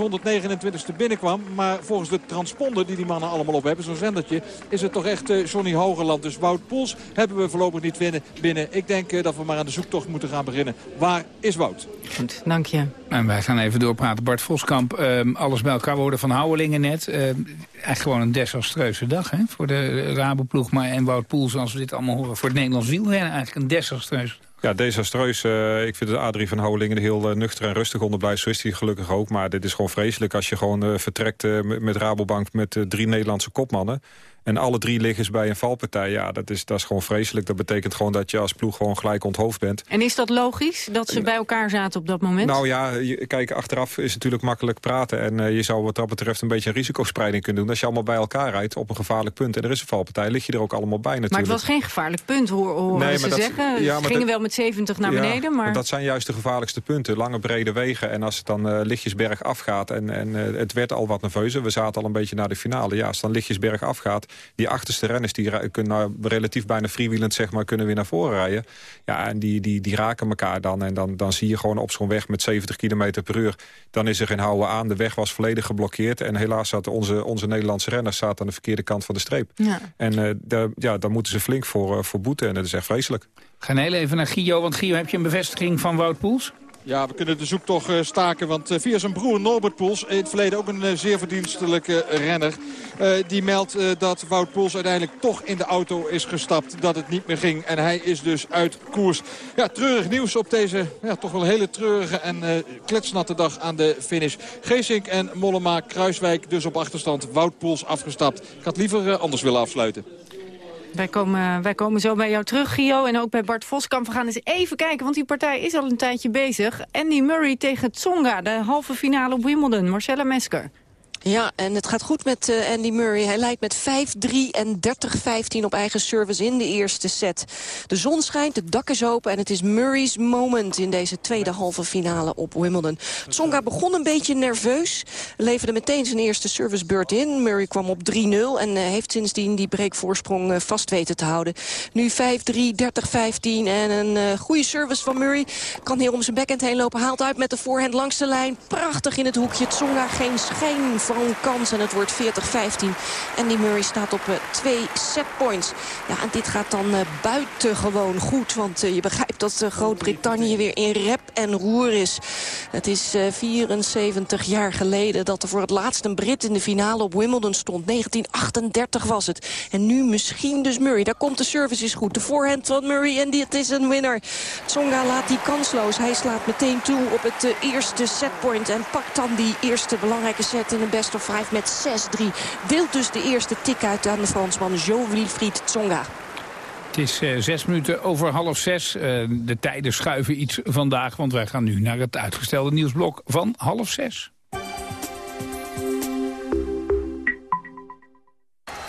129ste binnenkwam. Maar volgens de transponder die die mannen allemaal op hebben, zo'n zendertje, is het toch echt uh, Johnny Hogerland. Dus Wout Poels hebben we voorlopig niet winnen, binnen. Ik denk uh, dat we maar aan de zoektocht moeten gaan beginnen. Waar is Wout? Goed, dank je. En wij gaan even doorpraten. Bart Voskamp, uh, alles bij elkaar worden van Houwelingen net. echt gewoon een desastreuze dag hè, voor de Rabobank maar en Wout Poels, als we dit allemaal horen, voor het Nederlands wielrennen. Eigenlijk een desastreuze dag. Ja, desastreus. Uh, ik vind Adrie van Houwelingen er heel uh, nuchter en rustig onder blijft. Zo is hij gelukkig ook. Maar dit is gewoon vreselijk als je gewoon uh, vertrekt met Rabobank met drie Nederlandse kopmannen. En alle drie liggen ze bij een valpartij. Ja, dat is, dat is gewoon vreselijk. Dat betekent gewoon dat je als ploeg gewoon gelijk onthoofd bent. En is dat logisch, dat ze bij elkaar zaten op dat moment? Nou ja, kijk, achteraf is het natuurlijk makkelijk praten. En uh, je zou wat dat betreft een beetje een risicospreiding kunnen doen. Als je allemaal bij elkaar rijdt op een gevaarlijk punt... en er is een valpartij, lig je er ook allemaal bij natuurlijk. Maar het was geen gevaarlijk punt, hoor, nee, ze dat, zeggen. Ja, ze gingen dat, wel met 70 naar ja, beneden, maar... dat zijn juist de gevaarlijkste punten. Lange, brede wegen. En als het dan uh, Lichtjesberg afgaat... en, en uh, het werd al wat nerveuzer, we zaten al een beetje naar de finale. Ja, als dan Lichtjesberg afgaat, die achterste renners die kunnen nou relatief bijna freewheelend zeg maar, kunnen weer naar voren rijden. Ja, en die, die, die raken elkaar dan. En dan, dan zie je gewoon op zo'n weg met 70 km per uur... dan is er geen houden aan. De weg was volledig geblokkeerd. En helaas zaten onze, onze Nederlandse renners zaten aan de verkeerde kant van de streep. Ja. En uh, de, ja, daar moeten ze flink voor, uh, voor boeten. En dat is echt vreselijk. Gaan heel even naar Gio. Want Gio, heb je een bevestiging van Wout Poels? Ja, we kunnen de zoektocht uh, staken. Want uh, via zijn broer Norbert Poels, in het verleden ook een uh, zeer verdienstelijke renner... die meldt dat Wout Poels uiteindelijk toch in de auto is gestapt. Dat het niet meer ging. En hij is dus uit koers. Ja, treurig nieuws op deze ja, toch wel hele treurige en kletsnatte dag aan de finish. Geesink en Mollema, Kruiswijk dus op achterstand. Wout Poels afgestapt. Ik had liever anders willen afsluiten. Wij komen, wij komen zo bij jou terug, Gio. En ook bij Bart Voskamp. We gaan eens even kijken, want die partij is al een tijdje bezig. Andy Murray tegen Tsonga, de halve finale op Wimbledon. Marcella Mesker. Ja, en het gaat goed met uh, Andy Murray. Hij leidt met 5-3 en 30-15 op eigen service in de eerste set. De zon schijnt, het dak is open en het is Murray's moment... in deze tweede halve finale op Wimbledon. Tsonga begon een beetje nerveus. Leverde meteen zijn eerste servicebeurt in. Murray kwam op 3-0 en uh, heeft sindsdien die breekvoorsprong uh, vast weten te houden. Nu 5-3, 30-15 en een goede service van Murray. Kan hier om zijn backhand heen lopen. Haalt uit met de voorhand langs de lijn. Prachtig in het hoekje. Tsonga geen schijn van kans en het wordt 40-15. En die Murray staat op uh, twee setpoints. Ja, en dit gaat dan uh, buitengewoon goed. Want uh, je begrijpt dat Groot-Brittannië weer in rep en roer is. Het is 74 jaar geleden dat er voor het laatst een Brit in de finale op Wimbledon stond. 1938 was het. En nu misschien dus Murray. Daar komt de service is goed. De voorhand van Murray en dit is een winnaar. Tsonga laat die kansloos. Hij slaat meteen toe op het eerste setpoint. En pakt dan die eerste belangrijke set in een best of 5 met 6-3. Deelt dus de eerste tik uit aan de Fransman Jo-Wilfried Tsonga. Het is uh, zes minuten over half zes. Uh, de tijden schuiven iets vandaag, want wij gaan nu naar het uitgestelde nieuwsblok van half zes.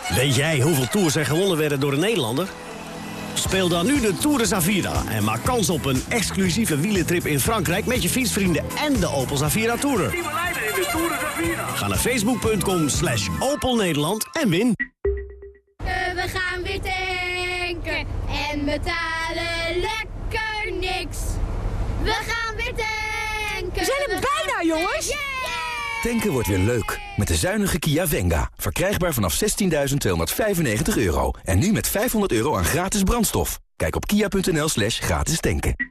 Weet jij hoeveel tours er gewonnen werden door een Nederlander? Speel dan nu de Tour de Zavira en maak kans op een exclusieve wielentrip in Frankrijk... met je fietsvrienden en de Opel Zavira Tourer. Ga naar facebook.com slash Opel Nederland en win. We gaan weer tanken en betalen lekker niks. We gaan weer tanken. We zijn er bijna, jongens. Tanken wordt weer leuk. Met de zuinige Kia Venga. Verkrijgbaar vanaf 16.295 euro. En nu met 500 euro aan gratis brandstof. Kijk op kia.nl slash gratis tanken.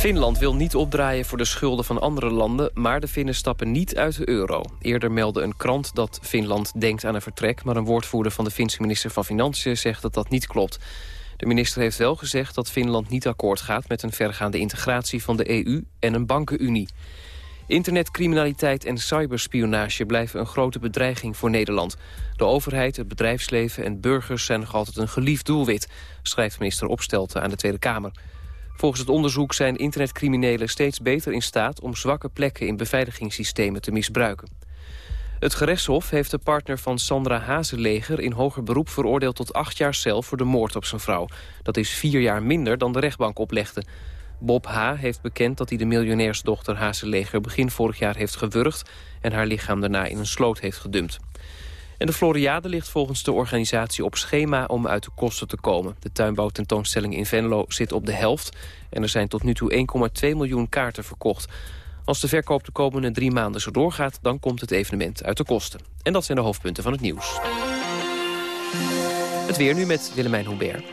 Finland wil niet opdraaien voor de schulden van andere landen... maar de Finnen stappen niet uit de euro. Eerder meldde een krant dat Finland denkt aan een vertrek... maar een woordvoerder van de Finse minister van Financiën zegt dat dat niet klopt. De minister heeft wel gezegd dat Finland niet akkoord gaat... met een vergaande integratie van de EU en een bankenunie. Internetcriminaliteit en cyberspionage blijven een grote bedreiging voor Nederland. De overheid, het bedrijfsleven en burgers zijn nog altijd een geliefd doelwit... schrijft minister Opstelten aan de Tweede Kamer. Volgens het onderzoek zijn internetcriminelen steeds beter in staat... om zwakke plekken in beveiligingssystemen te misbruiken. Het gerechtshof heeft de partner van Sandra Hazeleger... in hoger beroep veroordeeld tot acht jaar cel voor de moord op zijn vrouw. Dat is vier jaar minder dan de rechtbank oplegde. Bob H. heeft bekend dat hij de miljonairsdochter Hazeleger... begin vorig jaar heeft gewurgd... en haar lichaam daarna in een sloot heeft gedumpt. En de Floriade ligt volgens de organisatie op schema om uit de kosten te komen. De tuinbouwtentoonstelling in Venlo zit op de helft... en er zijn tot nu toe 1,2 miljoen kaarten verkocht. Als de verkoop de komende drie maanden zo doorgaat... dan komt het evenement uit de kosten. En dat zijn de hoofdpunten van het nieuws. Het weer nu met Willemijn Hubert.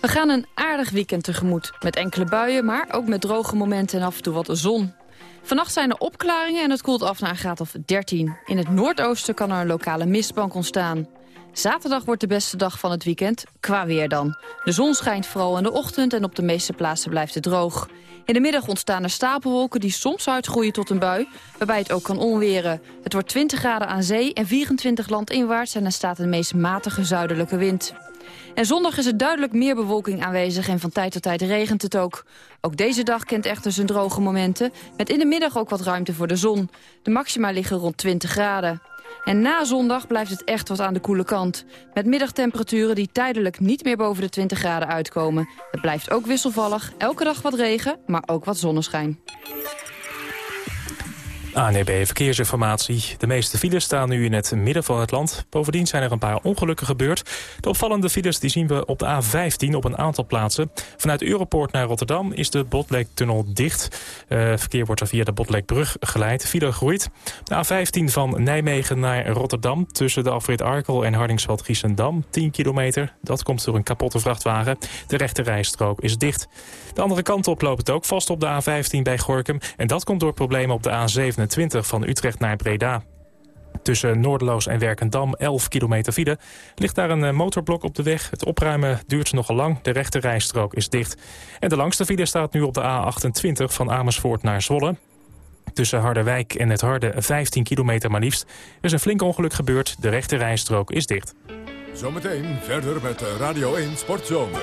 We gaan een aardig weekend tegemoet. Met enkele buien, maar ook met droge momenten en af en toe wat zon. Vannacht zijn er opklaringen en het koelt af naar een graad of 13. In het noordoosten kan er een lokale mistbank ontstaan. Zaterdag wordt de beste dag van het weekend, qua weer dan. De zon schijnt vooral in de ochtend en op de meeste plaatsen blijft het droog. In de middag ontstaan er stapelwolken die soms uitgroeien tot een bui... waarbij het ook kan onweren. Het wordt 20 graden aan zee en 24 landinwaarts... en er staat een meest matige zuidelijke wind. En zondag is er duidelijk meer bewolking aanwezig en van tijd tot tijd regent het ook. Ook deze dag kent echter zijn droge momenten, met in de middag ook wat ruimte voor de zon. De maxima liggen rond 20 graden. En na zondag blijft het echt wat aan de koele kant. Met middagtemperaturen die tijdelijk niet meer boven de 20 graden uitkomen. Het blijft ook wisselvallig, elke dag wat regen, maar ook wat zonneschijn. ANEB Verkeersinformatie. De meeste files staan nu in het midden van het land. Bovendien zijn er een paar ongelukken gebeurd. De opvallende files die zien we op de A15 op een aantal plaatsen. Vanuit Europoort naar Rotterdam is de Botlektunnel dicht. Uh, verkeer wordt er via de Botlekbrug geleid. File groeit. De A15 van Nijmegen naar Rotterdam... tussen de afrit Arkel en Hardingsveld-Giessendam. 10 kilometer. Dat komt door een kapotte vrachtwagen. De rechte rijstrook is dicht. De andere kant op loopt het ook vast op de A15 bij Gorkum. En dat komt door problemen op de A7 van Utrecht naar Breda. Tussen Noordeloos en Werkendam, 11 kilometer file. Ligt daar een motorblok op de weg. Het opruimen duurt nogal lang. De rechte rijstrook is dicht. En de langste file staat nu op de A28 van Amersfoort naar Zwolle. Tussen Harderwijk en het Harde 15 kilometer maar liefst. Is een flink ongeluk gebeurd. De rechte rijstrook is dicht. Zometeen verder met Radio 1 Sportzomer.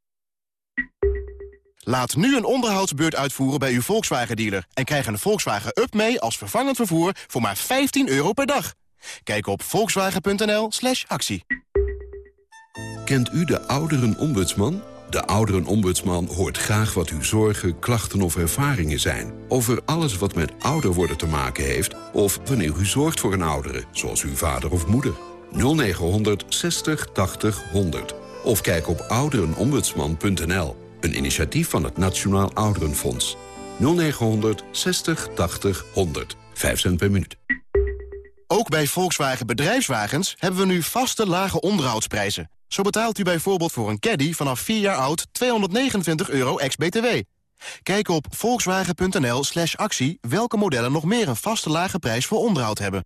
Laat nu een onderhoudsbeurt uitvoeren bij uw Volkswagen-dealer... en krijg een Volkswagen Up mee als vervangend vervoer voor maar 15 euro per dag. Kijk op volkswagen.nl slash actie. Kent u de ouderenombudsman? De ouderenombudsman hoort graag wat uw zorgen, klachten of ervaringen zijn... over alles wat met ouder worden te maken heeft... of wanneer u zorgt voor een oudere, zoals uw vader of moeder. 0900 60 80 100. Of kijk op ouderenombudsman.nl. Een initiatief van het Nationaal Ouderenfonds. 0900 60 80 100. 5 cent per minuut. Ook bij Volkswagen Bedrijfswagens hebben we nu vaste lage onderhoudsprijzen. Zo betaalt u bijvoorbeeld voor een caddy vanaf 4 jaar oud 229 euro ex-BTW. Kijk op volkswagen.nl slash actie welke modellen nog meer een vaste lage prijs voor onderhoud hebben.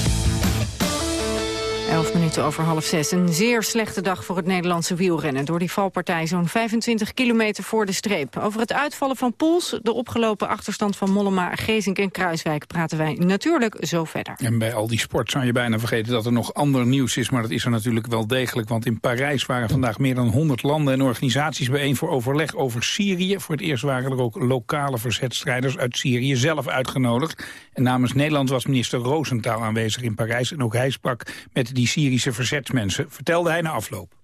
11 minuten over half zes. Een zeer slechte dag voor het Nederlandse wielrennen. Door die valpartij zo'n 25 kilometer voor de streep. Over het uitvallen van Poels, de opgelopen achterstand van Mollema, Gezink en Kruiswijk... praten wij natuurlijk zo verder. En bij al die sport zou je bijna vergeten dat er nog ander nieuws is. Maar dat is er natuurlijk wel degelijk. Want in Parijs waren vandaag meer dan 100 landen en organisaties bijeen... voor overleg over Syrië. Voor het eerst waren er ook lokale verzetstrijders uit Syrië zelf uitgenodigd. En namens Nederland was minister Roosentaal aanwezig in Parijs. En ook hij sprak met die Syrische verzetsmensen, vertelde hij na afloop.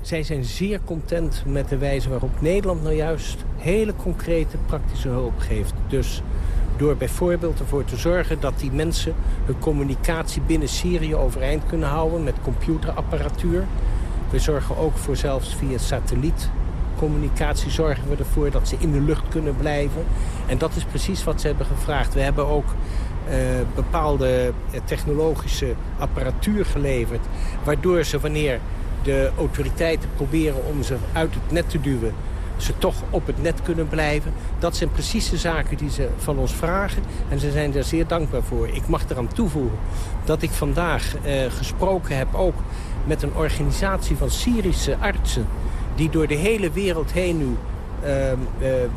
Zij zijn zeer content met de wijze waarop Nederland nou juist hele concrete praktische hulp geeft. Dus door bijvoorbeeld ervoor te zorgen dat die mensen hun communicatie binnen Syrië overeind kunnen houden met computerapparatuur. We zorgen ook voor zelfs via satellietcommunicatie zorgen we ervoor dat ze in de lucht kunnen blijven. En dat is precies wat ze hebben gevraagd. We hebben ook bepaalde technologische apparatuur geleverd... waardoor ze wanneer de autoriteiten proberen om ze uit het net te duwen... ze toch op het net kunnen blijven. Dat zijn precies de zaken die ze van ons vragen. En ze zijn daar zeer dankbaar voor. Ik mag eraan toevoegen dat ik vandaag uh, gesproken heb ook met een organisatie van Syrische artsen... die door de hele wereld heen nu uh,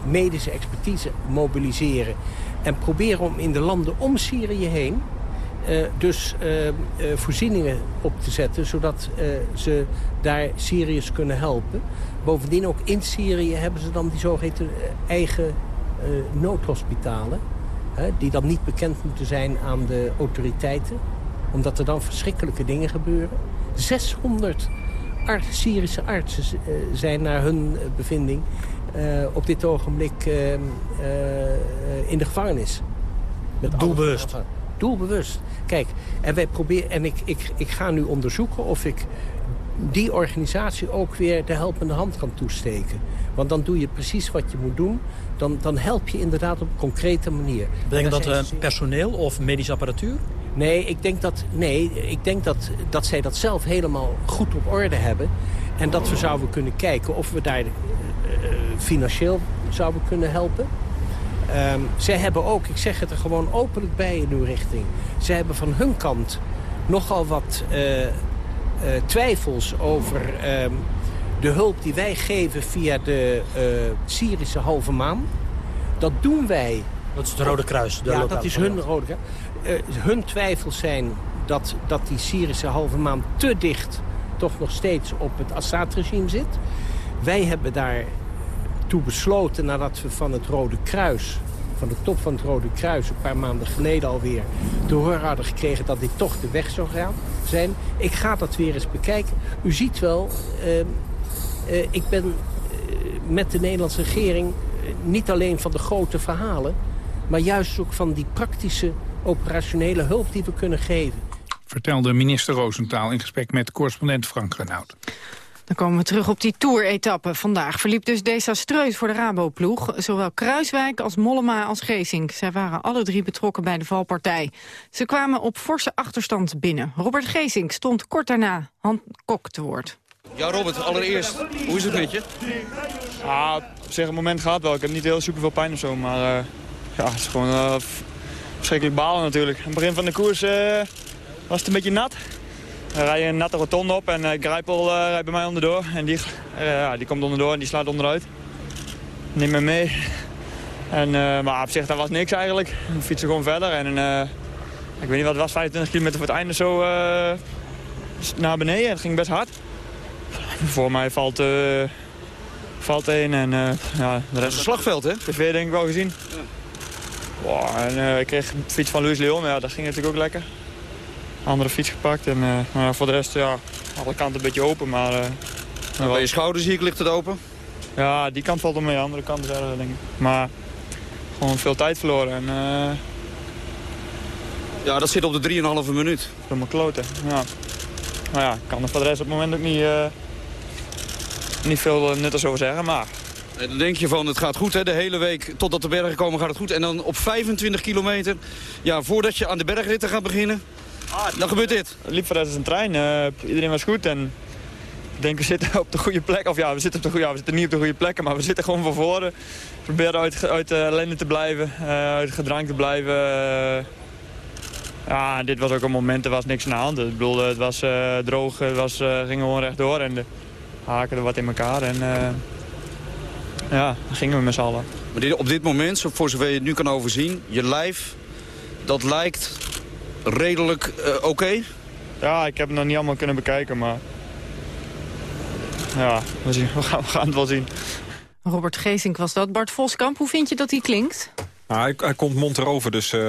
medische expertise mobiliseren en proberen om in de landen om Syrië heen... Uh, dus uh, uh, voorzieningen op te zetten, zodat ze daar Syriërs kunnen helpen. Bovendien ook in Syrië hebben ze dan die zogeheten eigen noodhospitalen... die dan niet bekend moeten zijn aan de autoriteiten... omdat er dan verschrikkelijke dingen gebeuren. 600 Syrische artsen zijn naar hun bevinding op dit ogenblik uh, uh, in de gevangenis. Met Doelbewust? Doelbewust. Kijk, en, wij proberen, en ik, ik, ik ga nu onderzoeken of ik die organisatie ook weer de helpende hand kan toesteken. Want dan doe je precies wat je moet doen. Dan, dan help je inderdaad op een concrete manier. Brengen dat personeel of medische apparatuur? Nee, ik denk, dat, nee, ik denk dat, dat zij dat zelf helemaal goed op orde hebben. En dat we zouden kunnen kijken of we daar uh, financieel zouden kunnen helpen. Um, zij hebben ook, ik zeg het er gewoon openlijk bij in uw richting... zij hebben van hun kant nogal wat uh, uh, twijfels over uh, de hulp die wij geven via de Syrische halve maan. Dat doen wij. Dat is het Rode Kruis. ja, dat is hun Rode Kruis. hun twijfels zijn dat, dat die Syrische halve maan te dicht toch nog steeds op het Assad-regime zit. Wij hebben daar toe besloten nadat we van het Rode Kruis van de top van het Rode Kruis een paar maanden geleden alweer te horen hadden gekregen dat dit toch de weg zou gaan zijn. Ik ga dat weer eens bekijken. U ziet wel, uh, uh, ik ben uh, met de Nederlandse regering niet alleen van de grote verhalen, maar juist ook van die praktische operationele hulp die we kunnen geven. Vertelde minister Roosentaal in gesprek met correspondent Frank Renaud. Dan komen we terug op die Tour-etappe. Vandaag verliep dus desastreus voor de Rabo-ploeg. Zowel Kruiswijk als Mollema als Geesink. Zij waren alle drie betrokken bij de valpartij. Ze kwamen op forse achterstand binnen. Robert Geesink stond kort daarna Han Kok te woord. Ja, Robert, allereerst, hoe is het met je? Ah, zeg, een moment gaat wel. Ik heb niet heel super veel pijn of zo, maar uh, ja, het is gewoon uh, verschrikkelijk balen natuurlijk. Aan het begin van de koers uh, was het een beetje nat. Dan rij je een natte rotonde op en uh, Grijpel uh, rijdt bij mij onderdoor. En die, uh, ja, die komt onderdoor en die slaat onderuit. Neem me mee. En, maar op zich, dat was niks eigenlijk. We fietsen gewoon verder. En ik weet niet wat het was, 25 kilometer voor het einde zo naar beneden. Het ging best hard. Voor mij valt, valt één en ja, de rest... is een slagveld, hè? TV denk ik wel gezien. Ja. Wow, en ik kreeg een fiets van Luis Leon, ja, dat ging natuurlijk ook lekker andere fiets gepakt. En uh, voor de rest, ja, alle kanten een beetje open. Maar, uh, bij je schouders zie ik ligt het open? Ja, die kant valt er mee. De andere kant is erger, denk ik. Maar gewoon veel tijd verloren. En, uh, ja, dat zit op de 3,5 minuut. Helemaal kloten, ja. Nou ja, ik kan er voor de rest op het moment ook niet, niet veel nuttigs over zeggen. Maar en dan denk je van, het gaat goed hè, de hele week totdat de bergen komen gaat het goed. En dan op 25 kilometer, ja, voordat je aan de bergritten gaat beginnen, Ah, dan gebeurt dit. Het liep als een trein. Uh, iedereen was goed en ik denk we zitten op de goede plek. Of ja, we zitten, op de goede, ja, we zitten niet op de goede plekken, maar we zitten gewoon van voren. We proberen uit, uit uh, ellende te blijven, uh, uit gedrang te blijven. ja, dit was ook een moment, er was niks aan de hand. Ik bedoel, het was droog, het was, ging gewoon rechtdoor en de haken er wat in elkaar. En ja, dan gingen we met z'n allen. Maar dit, op dit moment, voor zover je het nu kan overzien, je lijf, dat lijkt redelijk uh, oké? Ja, ik heb het nog niet allemaal kunnen bekijken, maar... Ja, we, zien, we, gaan, we gaan het wel zien. Robert Geesink was dat. Bart Voskamp, hoe vind je dat hij klinkt? Nou, hij, hij, komt monter over, dus uh,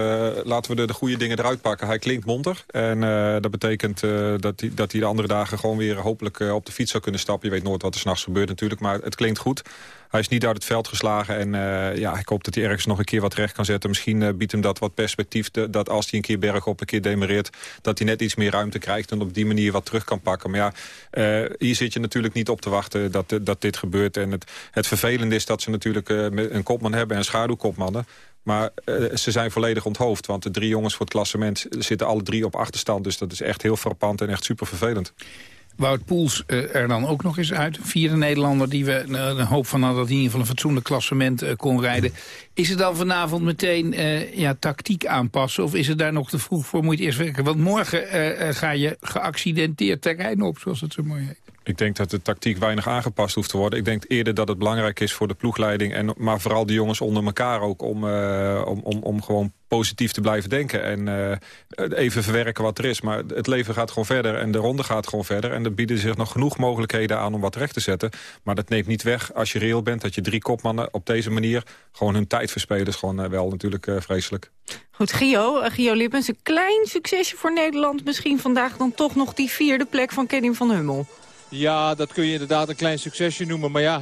laten we de, de, goede dingen eruit pakken. Hij klinkt monter en uh, dat betekent uh, dat, hij, dat hij de andere dagen gewoon weer hopelijk op de fiets zou kunnen stappen. Je weet nooit wat er s'nachts gebeurt natuurlijk, maar het klinkt goed. Hij is niet uit het veld geslagen en ja, ik hoop dat hij ergens nog een keer wat recht kan zetten. Misschien biedt hem dat wat perspectief, dat als hij een keer berg op een keer demereert... dat hij net iets meer ruimte krijgt en op die manier wat terug kan pakken. Maar ja, hier zit je natuurlijk niet op te wachten dat, dat dit gebeurt. En het, het vervelende is dat ze natuurlijk een kopman hebben en schaduwkopmannen. Maar ze zijn volledig onthoofd. Want de drie jongens voor het klassement zitten alle drie op achterstand. Dus dat is echt heel frappant en echt super vervelend. Wout Poels uh, er dan ook nog eens uit. Vierde Nederlander die we uh, een hoop van hadden... dat hij in ieder geval een fatsoenlijk klassement uh, kon rijden. Is het dan vanavond meteen ja, tactiek aanpassen? Of is het daar nog te vroeg voor? Moet je eerst werken? Want morgen ga je geaccidenteerd terrein op, zoals het zo mooi heet. Ik denk dat de tactiek weinig aangepast hoeft te worden. Ik denk eerder dat het belangrijk is voor de ploegleiding... En, maar vooral de jongens onder elkaar ook om, uh, om, om, om gewoon positief te blijven denken. En uh, even verwerken wat er is. Maar het leven gaat gewoon verder en de ronde gaat gewoon verder. En er bieden zich nog genoeg mogelijkheden aan om wat recht te zetten. Maar dat neemt niet weg als je reëel bent... dat je drie kopmannen op deze manier gewoon hun tijd verspelen. is gewoon uh, wel natuurlijk vreselijk. Goed, Gio, Gio Lippens, een klein succesje voor Nederland. Misschien vandaag dan toch nog die vierde plek van Kenny van Hummel. Ja, dat kun je inderdaad een klein succesje noemen. Maar ja,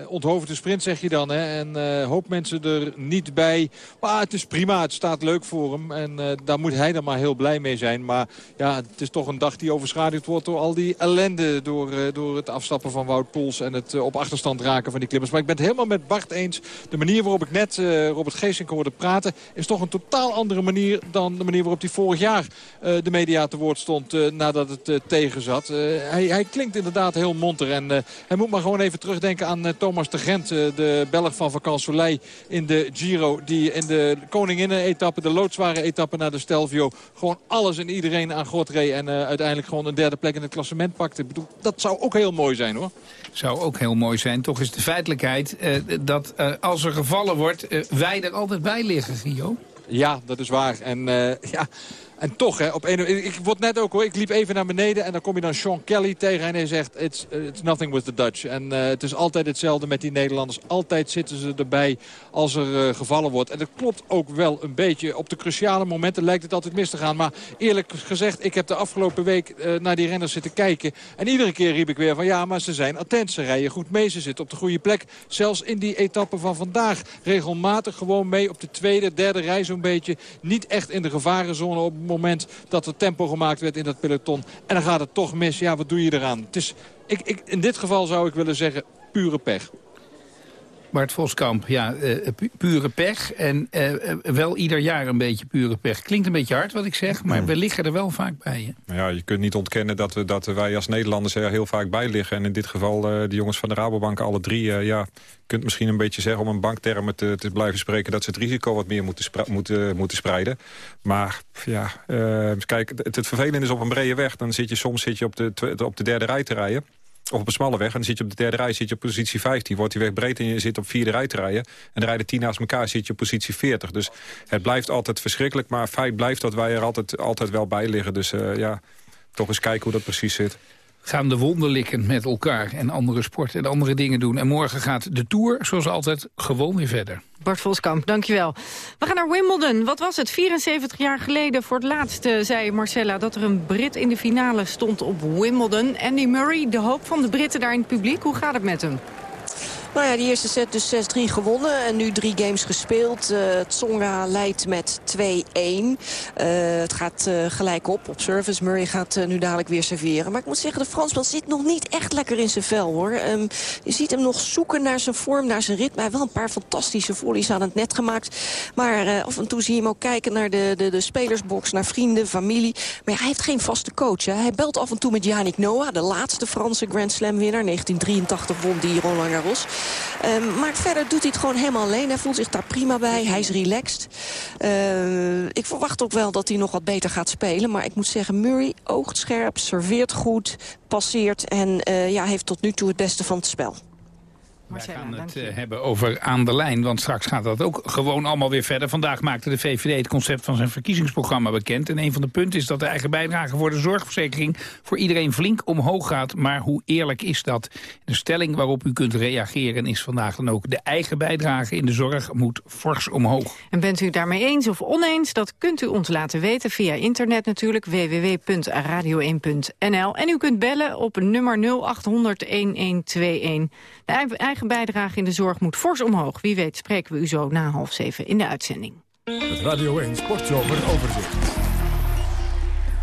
uh, onthoofd de sprint zeg je dan. Hè? En uh, hoop mensen er niet bij. Maar het is prima, het staat leuk voor hem. En uh, daar moet hij dan maar heel blij mee zijn. Maar ja, het is toch een dag die overschaduwd wordt door al die ellende. Door, door het afstappen van Wout Poels en het op achterstand raken van die klimmers. Maar ik ben het helemaal met Bart eens. De manier waarop ik net Robert Geesink hoorde praten... is toch een totaal andere manier dan de manier waarop hij vorig jaar de media te woord stond... nadat het tegen zat. hij, hij klinkt in inderdaad heel monter. En uh, hij moet maar gewoon even terugdenken aan uh, Thomas de Gent. Uh, de Belg van Vacan Soleil in de Giro. Die in de koninginnen-etappe, de loodzware etappe naar de Stelvio... gewoon alles en iedereen aan God reed. En uiteindelijk gewoon een derde plek in het klassement pakte. Ik bedoel, dat zou ook heel mooi zijn hoor. Zou ook heel mooi zijn. Toch is de feitelijkheid dat als er gevallen wordt... wij er altijd bij liggen, Gio. Ja, dat is waar. En ja... En toch, hè, op een, ik word net ook hoor, ik liep even naar beneden en dan kom je dan Sean Kelly tegen en hij zegt, it's, it's nothing with the Dutch. En uh, het is altijd hetzelfde met die Nederlanders. Altijd zitten ze erbij als er uh, gevallen wordt. En dat klopt ook wel een beetje. Op de cruciale momenten lijkt het altijd mis te gaan. Maar eerlijk gezegd, ik heb de afgelopen week uh, naar die renners zitten kijken. En iedere keer riep ik weer van ja, maar ze zijn attent. Ze rijden goed mee, ze zitten op de goede plek. Zelfs in die etappe van vandaag regelmatig gewoon mee op de tweede, derde rij zo'n beetje. Niet echt in de gevarenzone op moment dat er tempo gemaakt werd in dat peloton. En dan gaat het toch mis. Ja, wat doe je eraan? Het is, ik, ik, in dit geval zou ik willen zeggen pure pech. Bart Voskamp, ja, uh, pure pech. En uh, wel ieder jaar een beetje pure pech. Klinkt een beetje hard wat ik zeg, maar we liggen er wel vaak bij. Hè? Ja, je kunt niet ontkennen dat, we, dat wij als Nederlanders er heel vaak bij liggen. En in dit geval de jongens van de Rabobank, alle drie. ja, kunt misschien een beetje zeggen om een banktermen te, te blijven spreken... dat ze het risico wat meer moeten, moeten, moeten spreiden. Maar ja, kijk, het, het vervelende is op een brede weg. Dan zit je soms zit je op, de, op de derde rij te rijden. Of op een smalle weg. En dan zit je op de derde rij, zit je op positie 15. Wordt die weg breed en je zit op vierde rij te rijden. En dan rijden tien naast elkaar, zit je op positie 40. Dus het blijft altijd verschrikkelijk. Maar feit blijft dat wij er altijd, altijd wel bij liggen. Dus uh, ja, toch eens kijken hoe dat precies zit gaan de wonderlikken met elkaar en andere sporten en andere dingen doen. En morgen gaat de Tour, zoals altijd, gewoon weer verder. Bart Voskamp, dankjewel. We gaan naar Wimbledon. Wat was het? 74 jaar geleden voor het laatste zei Marcella... dat er een Brit in de finale stond op Wimbledon. Andy Murray, de hoop van de Britten daar in het publiek. Hoe gaat het met hem? Nou ja, die eerste set dus 6-3 gewonnen. En nu drie games gespeeld. Uh, Tsonga leidt met 2-1. Uh, het gaat uh, gelijk op op service. Murray gaat nu dadelijk weer serveren. Maar ik moet zeggen, de Fransman zit nog niet echt lekker in zijn vel, hoor. Um, je ziet hem nog zoeken naar zijn vorm, naar zijn ritme. Hij heeft wel een paar fantastische volleys aan het net gemaakt. Maar af en toe zie je hem ook kijken naar de, de, de spelersbox, naar vrienden, familie. Maar ja, hij heeft geen vaste coach. Hè. Hij belt af en toe met Yannick Noah, de laatste Franse Grand Slam winnaar. 1983 won die Roland Garros. Um, maar verder doet hij het gewoon helemaal alleen. Hij voelt zich daar prima bij. Hij is relaxed. Uh, ik verwacht ook wel dat hij nog wat beter gaat spelen. Maar ik moet zeggen, Murray oogt scherp, serveert goed, passeert... en uh, ja, heeft tot nu toe het beste van het spel. We gaan het uh, hebben over aan de lijn, want straks gaat dat ook gewoon allemaal weer verder. Vandaag maakte de VVD het concept van zijn verkiezingsprogramma bekend. En een van de punten is dat de eigen bijdrage voor de zorgverzekering voor iedereen flink omhoog gaat. Maar hoe eerlijk is dat? De stelling waarop u kunt reageren is vandaag dan ook de eigen bijdrage in de zorg moet fors omhoog. En bent u daarmee eens of oneens? Dat kunt u ons laten weten via internet natuurlijk www.radio1.nl. En u kunt bellen op nummer 0800 1121. De eigen bijdrage in de zorg moet fors omhoog. Wie weet spreken we u zo na half zeven in de uitzending. Het Radio 1 Sportzomer overzicht.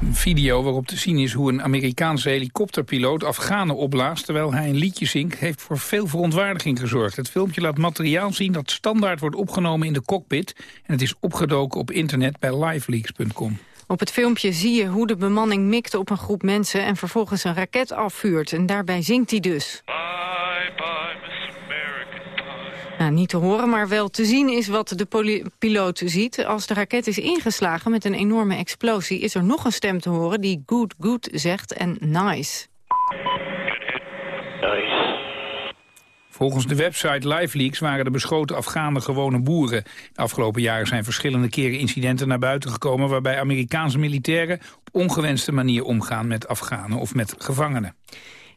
Een video waarop te zien is hoe een Amerikaanse helikopterpiloot Afghanen opblaast... terwijl hij een liedje zingt, heeft voor veel verontwaardiging gezorgd. Het filmpje laat materiaal zien dat standaard wordt opgenomen in de cockpit... en het is opgedoken op internet bij liveleaks.com. Op het filmpje zie je hoe de bemanning mikt op een groep mensen... en vervolgens een raket afvuurt. En daarbij zingt hij dus. Nou, niet te horen, maar wel te zien is wat de piloot ziet. Als de raket is ingeslagen met een enorme explosie... is er nog een stem te horen die good, good zegt en nice. Volgens de website LiveLeaks waren de beschoten Afghanen gewone boeren. Afgelopen jaren zijn verschillende keren incidenten naar buiten gekomen... waarbij Amerikaanse militairen op ongewenste manier omgaan met Afghanen of met gevangenen.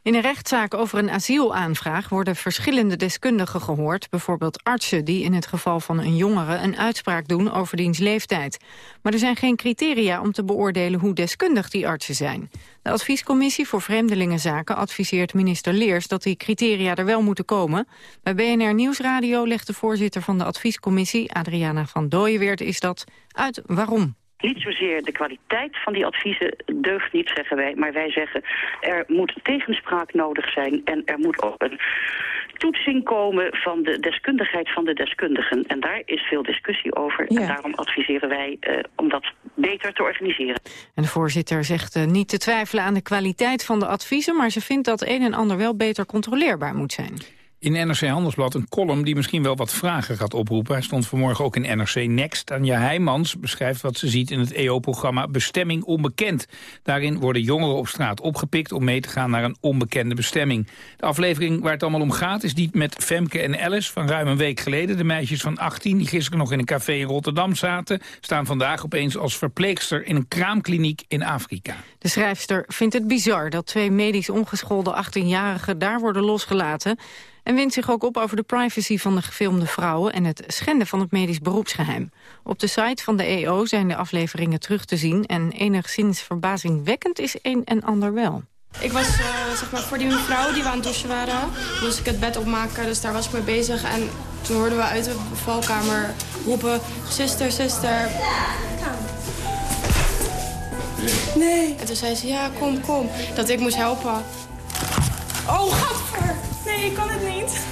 In een rechtszaak over een asielaanvraag worden verschillende deskundigen gehoord. Bijvoorbeeld artsen die in het geval van een jongere een uitspraak doen over diens leeftijd. Maar er zijn geen criteria om te beoordelen hoe deskundig die artsen zijn. De adviescommissie voor Vreemdelingenzaken adviseert minister Leers dat die criteria er wel moeten komen. Bij BNR Nieuwsradio legt de voorzitter van de adviescommissie, Adriana van Dooyenweert, is dat uit waarom. Niet zozeer de kwaliteit van die adviezen deugt niet, zeggen wij. Maar wij zeggen, er moet tegenspraak nodig zijn en er moet ook een toetsing komen van de deskundigheid van de deskundigen. En daar is veel discussie over. En daarom adviseren wij eh, om dat beter te organiseren. En de voorzitter zegt uh, niet te twijfelen aan de kwaliteit van de adviezen... maar ze vindt dat een en ander wel beter controleerbaar moet zijn in NRC Handelsblad een column die misschien wel wat vragen gaat oproepen. Hij stond vanmorgen ook in NRC Next. Anja Heijmans beschrijft wat ze ziet in het EO-programma Bestemming Onbekend. Daarin worden jongeren op straat opgepikt om mee te gaan naar een onbekende bestemming. De aflevering waar het allemaal om gaat is die met Femke en Alice van ruim een week geleden. De meisjes van 18 die gisteren nog in een café in Rotterdam zaten... staan vandaag opeens als verpleegster in een kraamkliniek in Afrika. De schrijfster vindt het bizar dat twee medisch ongeschoolde 18-jarigen daar worden losgelaten en wint zich ook op over de privacy van de gefilmde vrouwen... en het schenden van het medisch beroepsgeheim. Op de site van de EO zijn de afleveringen terug te zien... en enigszins verbazingwekkend is een en ander wel. Ik was uh, zeg maar voor die mevrouw die we aan het douchen waren, moest ik het bed opmaken. Dus daar was ik mee bezig. En toen hoorden we uit de bevalkamer roepen, zuster, zuster. Nee. En toen zei ze, ja, kom, kom. Dat ik moest helpen. Oh, gadver. Nee, ik kan het niet.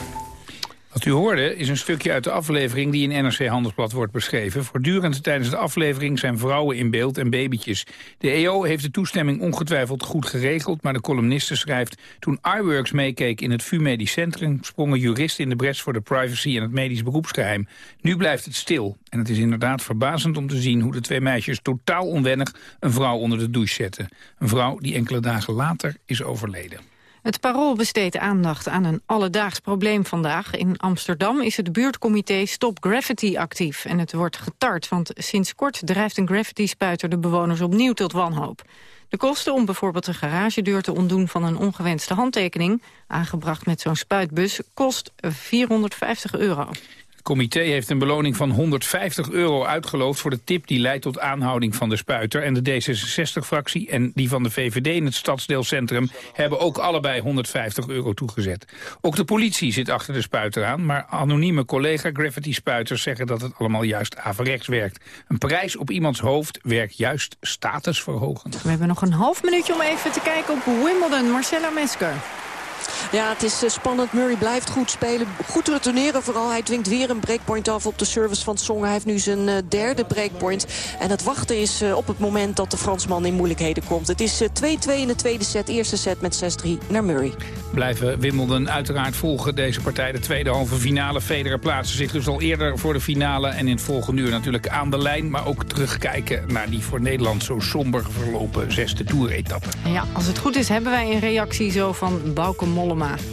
Wat u hoorde is een stukje uit de aflevering die in NRC Handelsblad wordt beschreven. Voortdurend tijdens de aflevering zijn vrouwen in beeld en babytjes. De EO heeft de toestemming ongetwijfeld goed geregeld, maar de columniste schrijft... toen iWorks meekeek in het VU Medisch Centrum... sprongen juristen in de bres voor de privacy en het medisch beroepsgeheim. Nu blijft het stil. En het is inderdaad verbazend om te zien hoe de twee meisjes totaal onwennig... een vrouw onder de douche zetten. Een vrouw die enkele dagen later is overleden. Het Parool besteedt aandacht aan een alledaags probleem vandaag. In Amsterdam is het buurtcomité Stop Graffiti actief. En het wordt getart, want sinds kort drijft een graffiti-spuiter de bewoners opnieuw tot wanhoop. De kosten om bijvoorbeeld een garagedeur te ontdoen van een ongewenste handtekening... aangebracht met zo'n spuitbus, kost 450 euro comité heeft een beloning van 150 euro uitgeloofd voor de tip die leidt tot aanhouding van de spuiter. En de D66-fractie en die van de VVD in het stadsdeelcentrum hebben ook allebei 150 euro toegezet. Ook de politie zit achter de spuiter aan, maar anonieme collega Graffiti Spuiters zeggen dat het allemaal juist averechts werkt. Een prijs op iemands hoofd werkt juist statusverhogend. We hebben nog een half minuutje om even te kijken op Wimbledon. Marcella Mesker. Ja, het is eh, spannend. Murray blijft goed spelen. Goed retourneren vooral. Hij dwingt weer een breakpoint af op de service van Song. Hij heeft nu zijn eh, derde breakpoint. En het wachten is eh, op het moment dat de Fransman in moeilijkheden komt. Het is 2-2 in de tweede set. Eerste set met 6-3 naar Murray. Blijven Wimbledon uiteraard volgen deze partij. De tweede halve finale. Federer plaatsen zich dus al eerder voor de finale. En in het volgende uur natuurlijk aan de lijn. Maar ook terugkijken naar die voor Nederland zo somber verlopen zesde toeretappe. Ja, als het goed is hebben wij een reactie zo van Bauke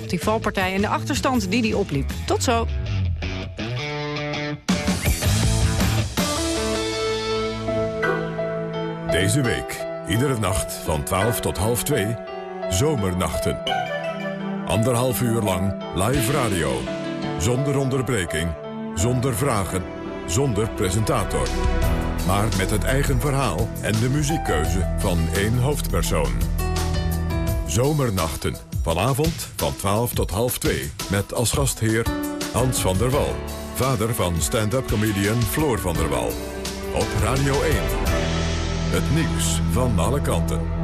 Die valpartij en de achterstand die die opliep. Tot zo. Deze week, iedere nacht van 12 tot half 2, Zomernachten. Anderhalf uur lang live radio. Zonder onderbreking, zonder vragen, zonder presentator. Maar met het eigen verhaal en de muziekkeuze van één hoofdpersoon. Zomernachten Vanavond van 12 tot half 2 met als gastheer Hans van der Wal. Vader van stand-up comedian Floor van der Wal. Op Radio 1. Het nieuws van alle kanten.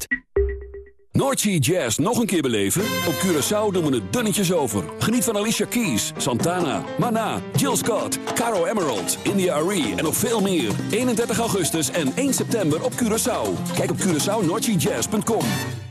Noordsea Jazz nog een keer beleven? Op Curaçao doen we het dunnetjes over. Geniet van Alicia Keys, Santana, Mana, Jill Scott, Caro Emerald, India Arie en nog veel meer. 31 augustus en 1 september op Curaçao. Kijk op CuraçaoNoordseaJazz.com.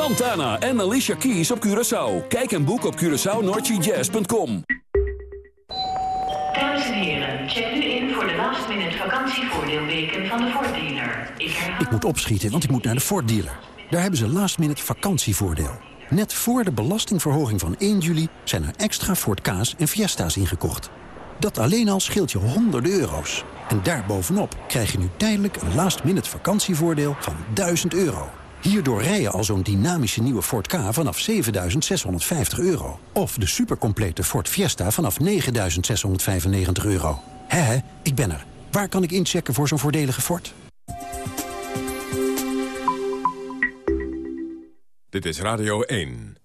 Santana en Alicia Keys op Curaçao. Kijk en boek op CuraçaoNoordseaJazz.com. Dames en heren, check nu in voor de last minute vakantievoordeelweken van de Ford dealer. Ik herhaal... Ik moet opschieten, want ik moet naar de Ford dealer. Daar hebben ze last minute vakantievoordeel. Net voor de belastingverhoging van 1 juli zijn er extra Ford Ka's en Fiesta's ingekocht. Dat alleen al scheelt je honderden euro's. En daarbovenop krijg je nu tijdelijk een last minute vakantievoordeel van 1000 euro. Hierdoor rij je al zo'n dynamische nieuwe Ford K vanaf 7.650 euro. Of de supercomplete Ford Fiesta vanaf 9.695 euro. Hè, ik ben er. Waar kan ik inchecken voor zo'n voordelige Ford? Dit is Radio 1.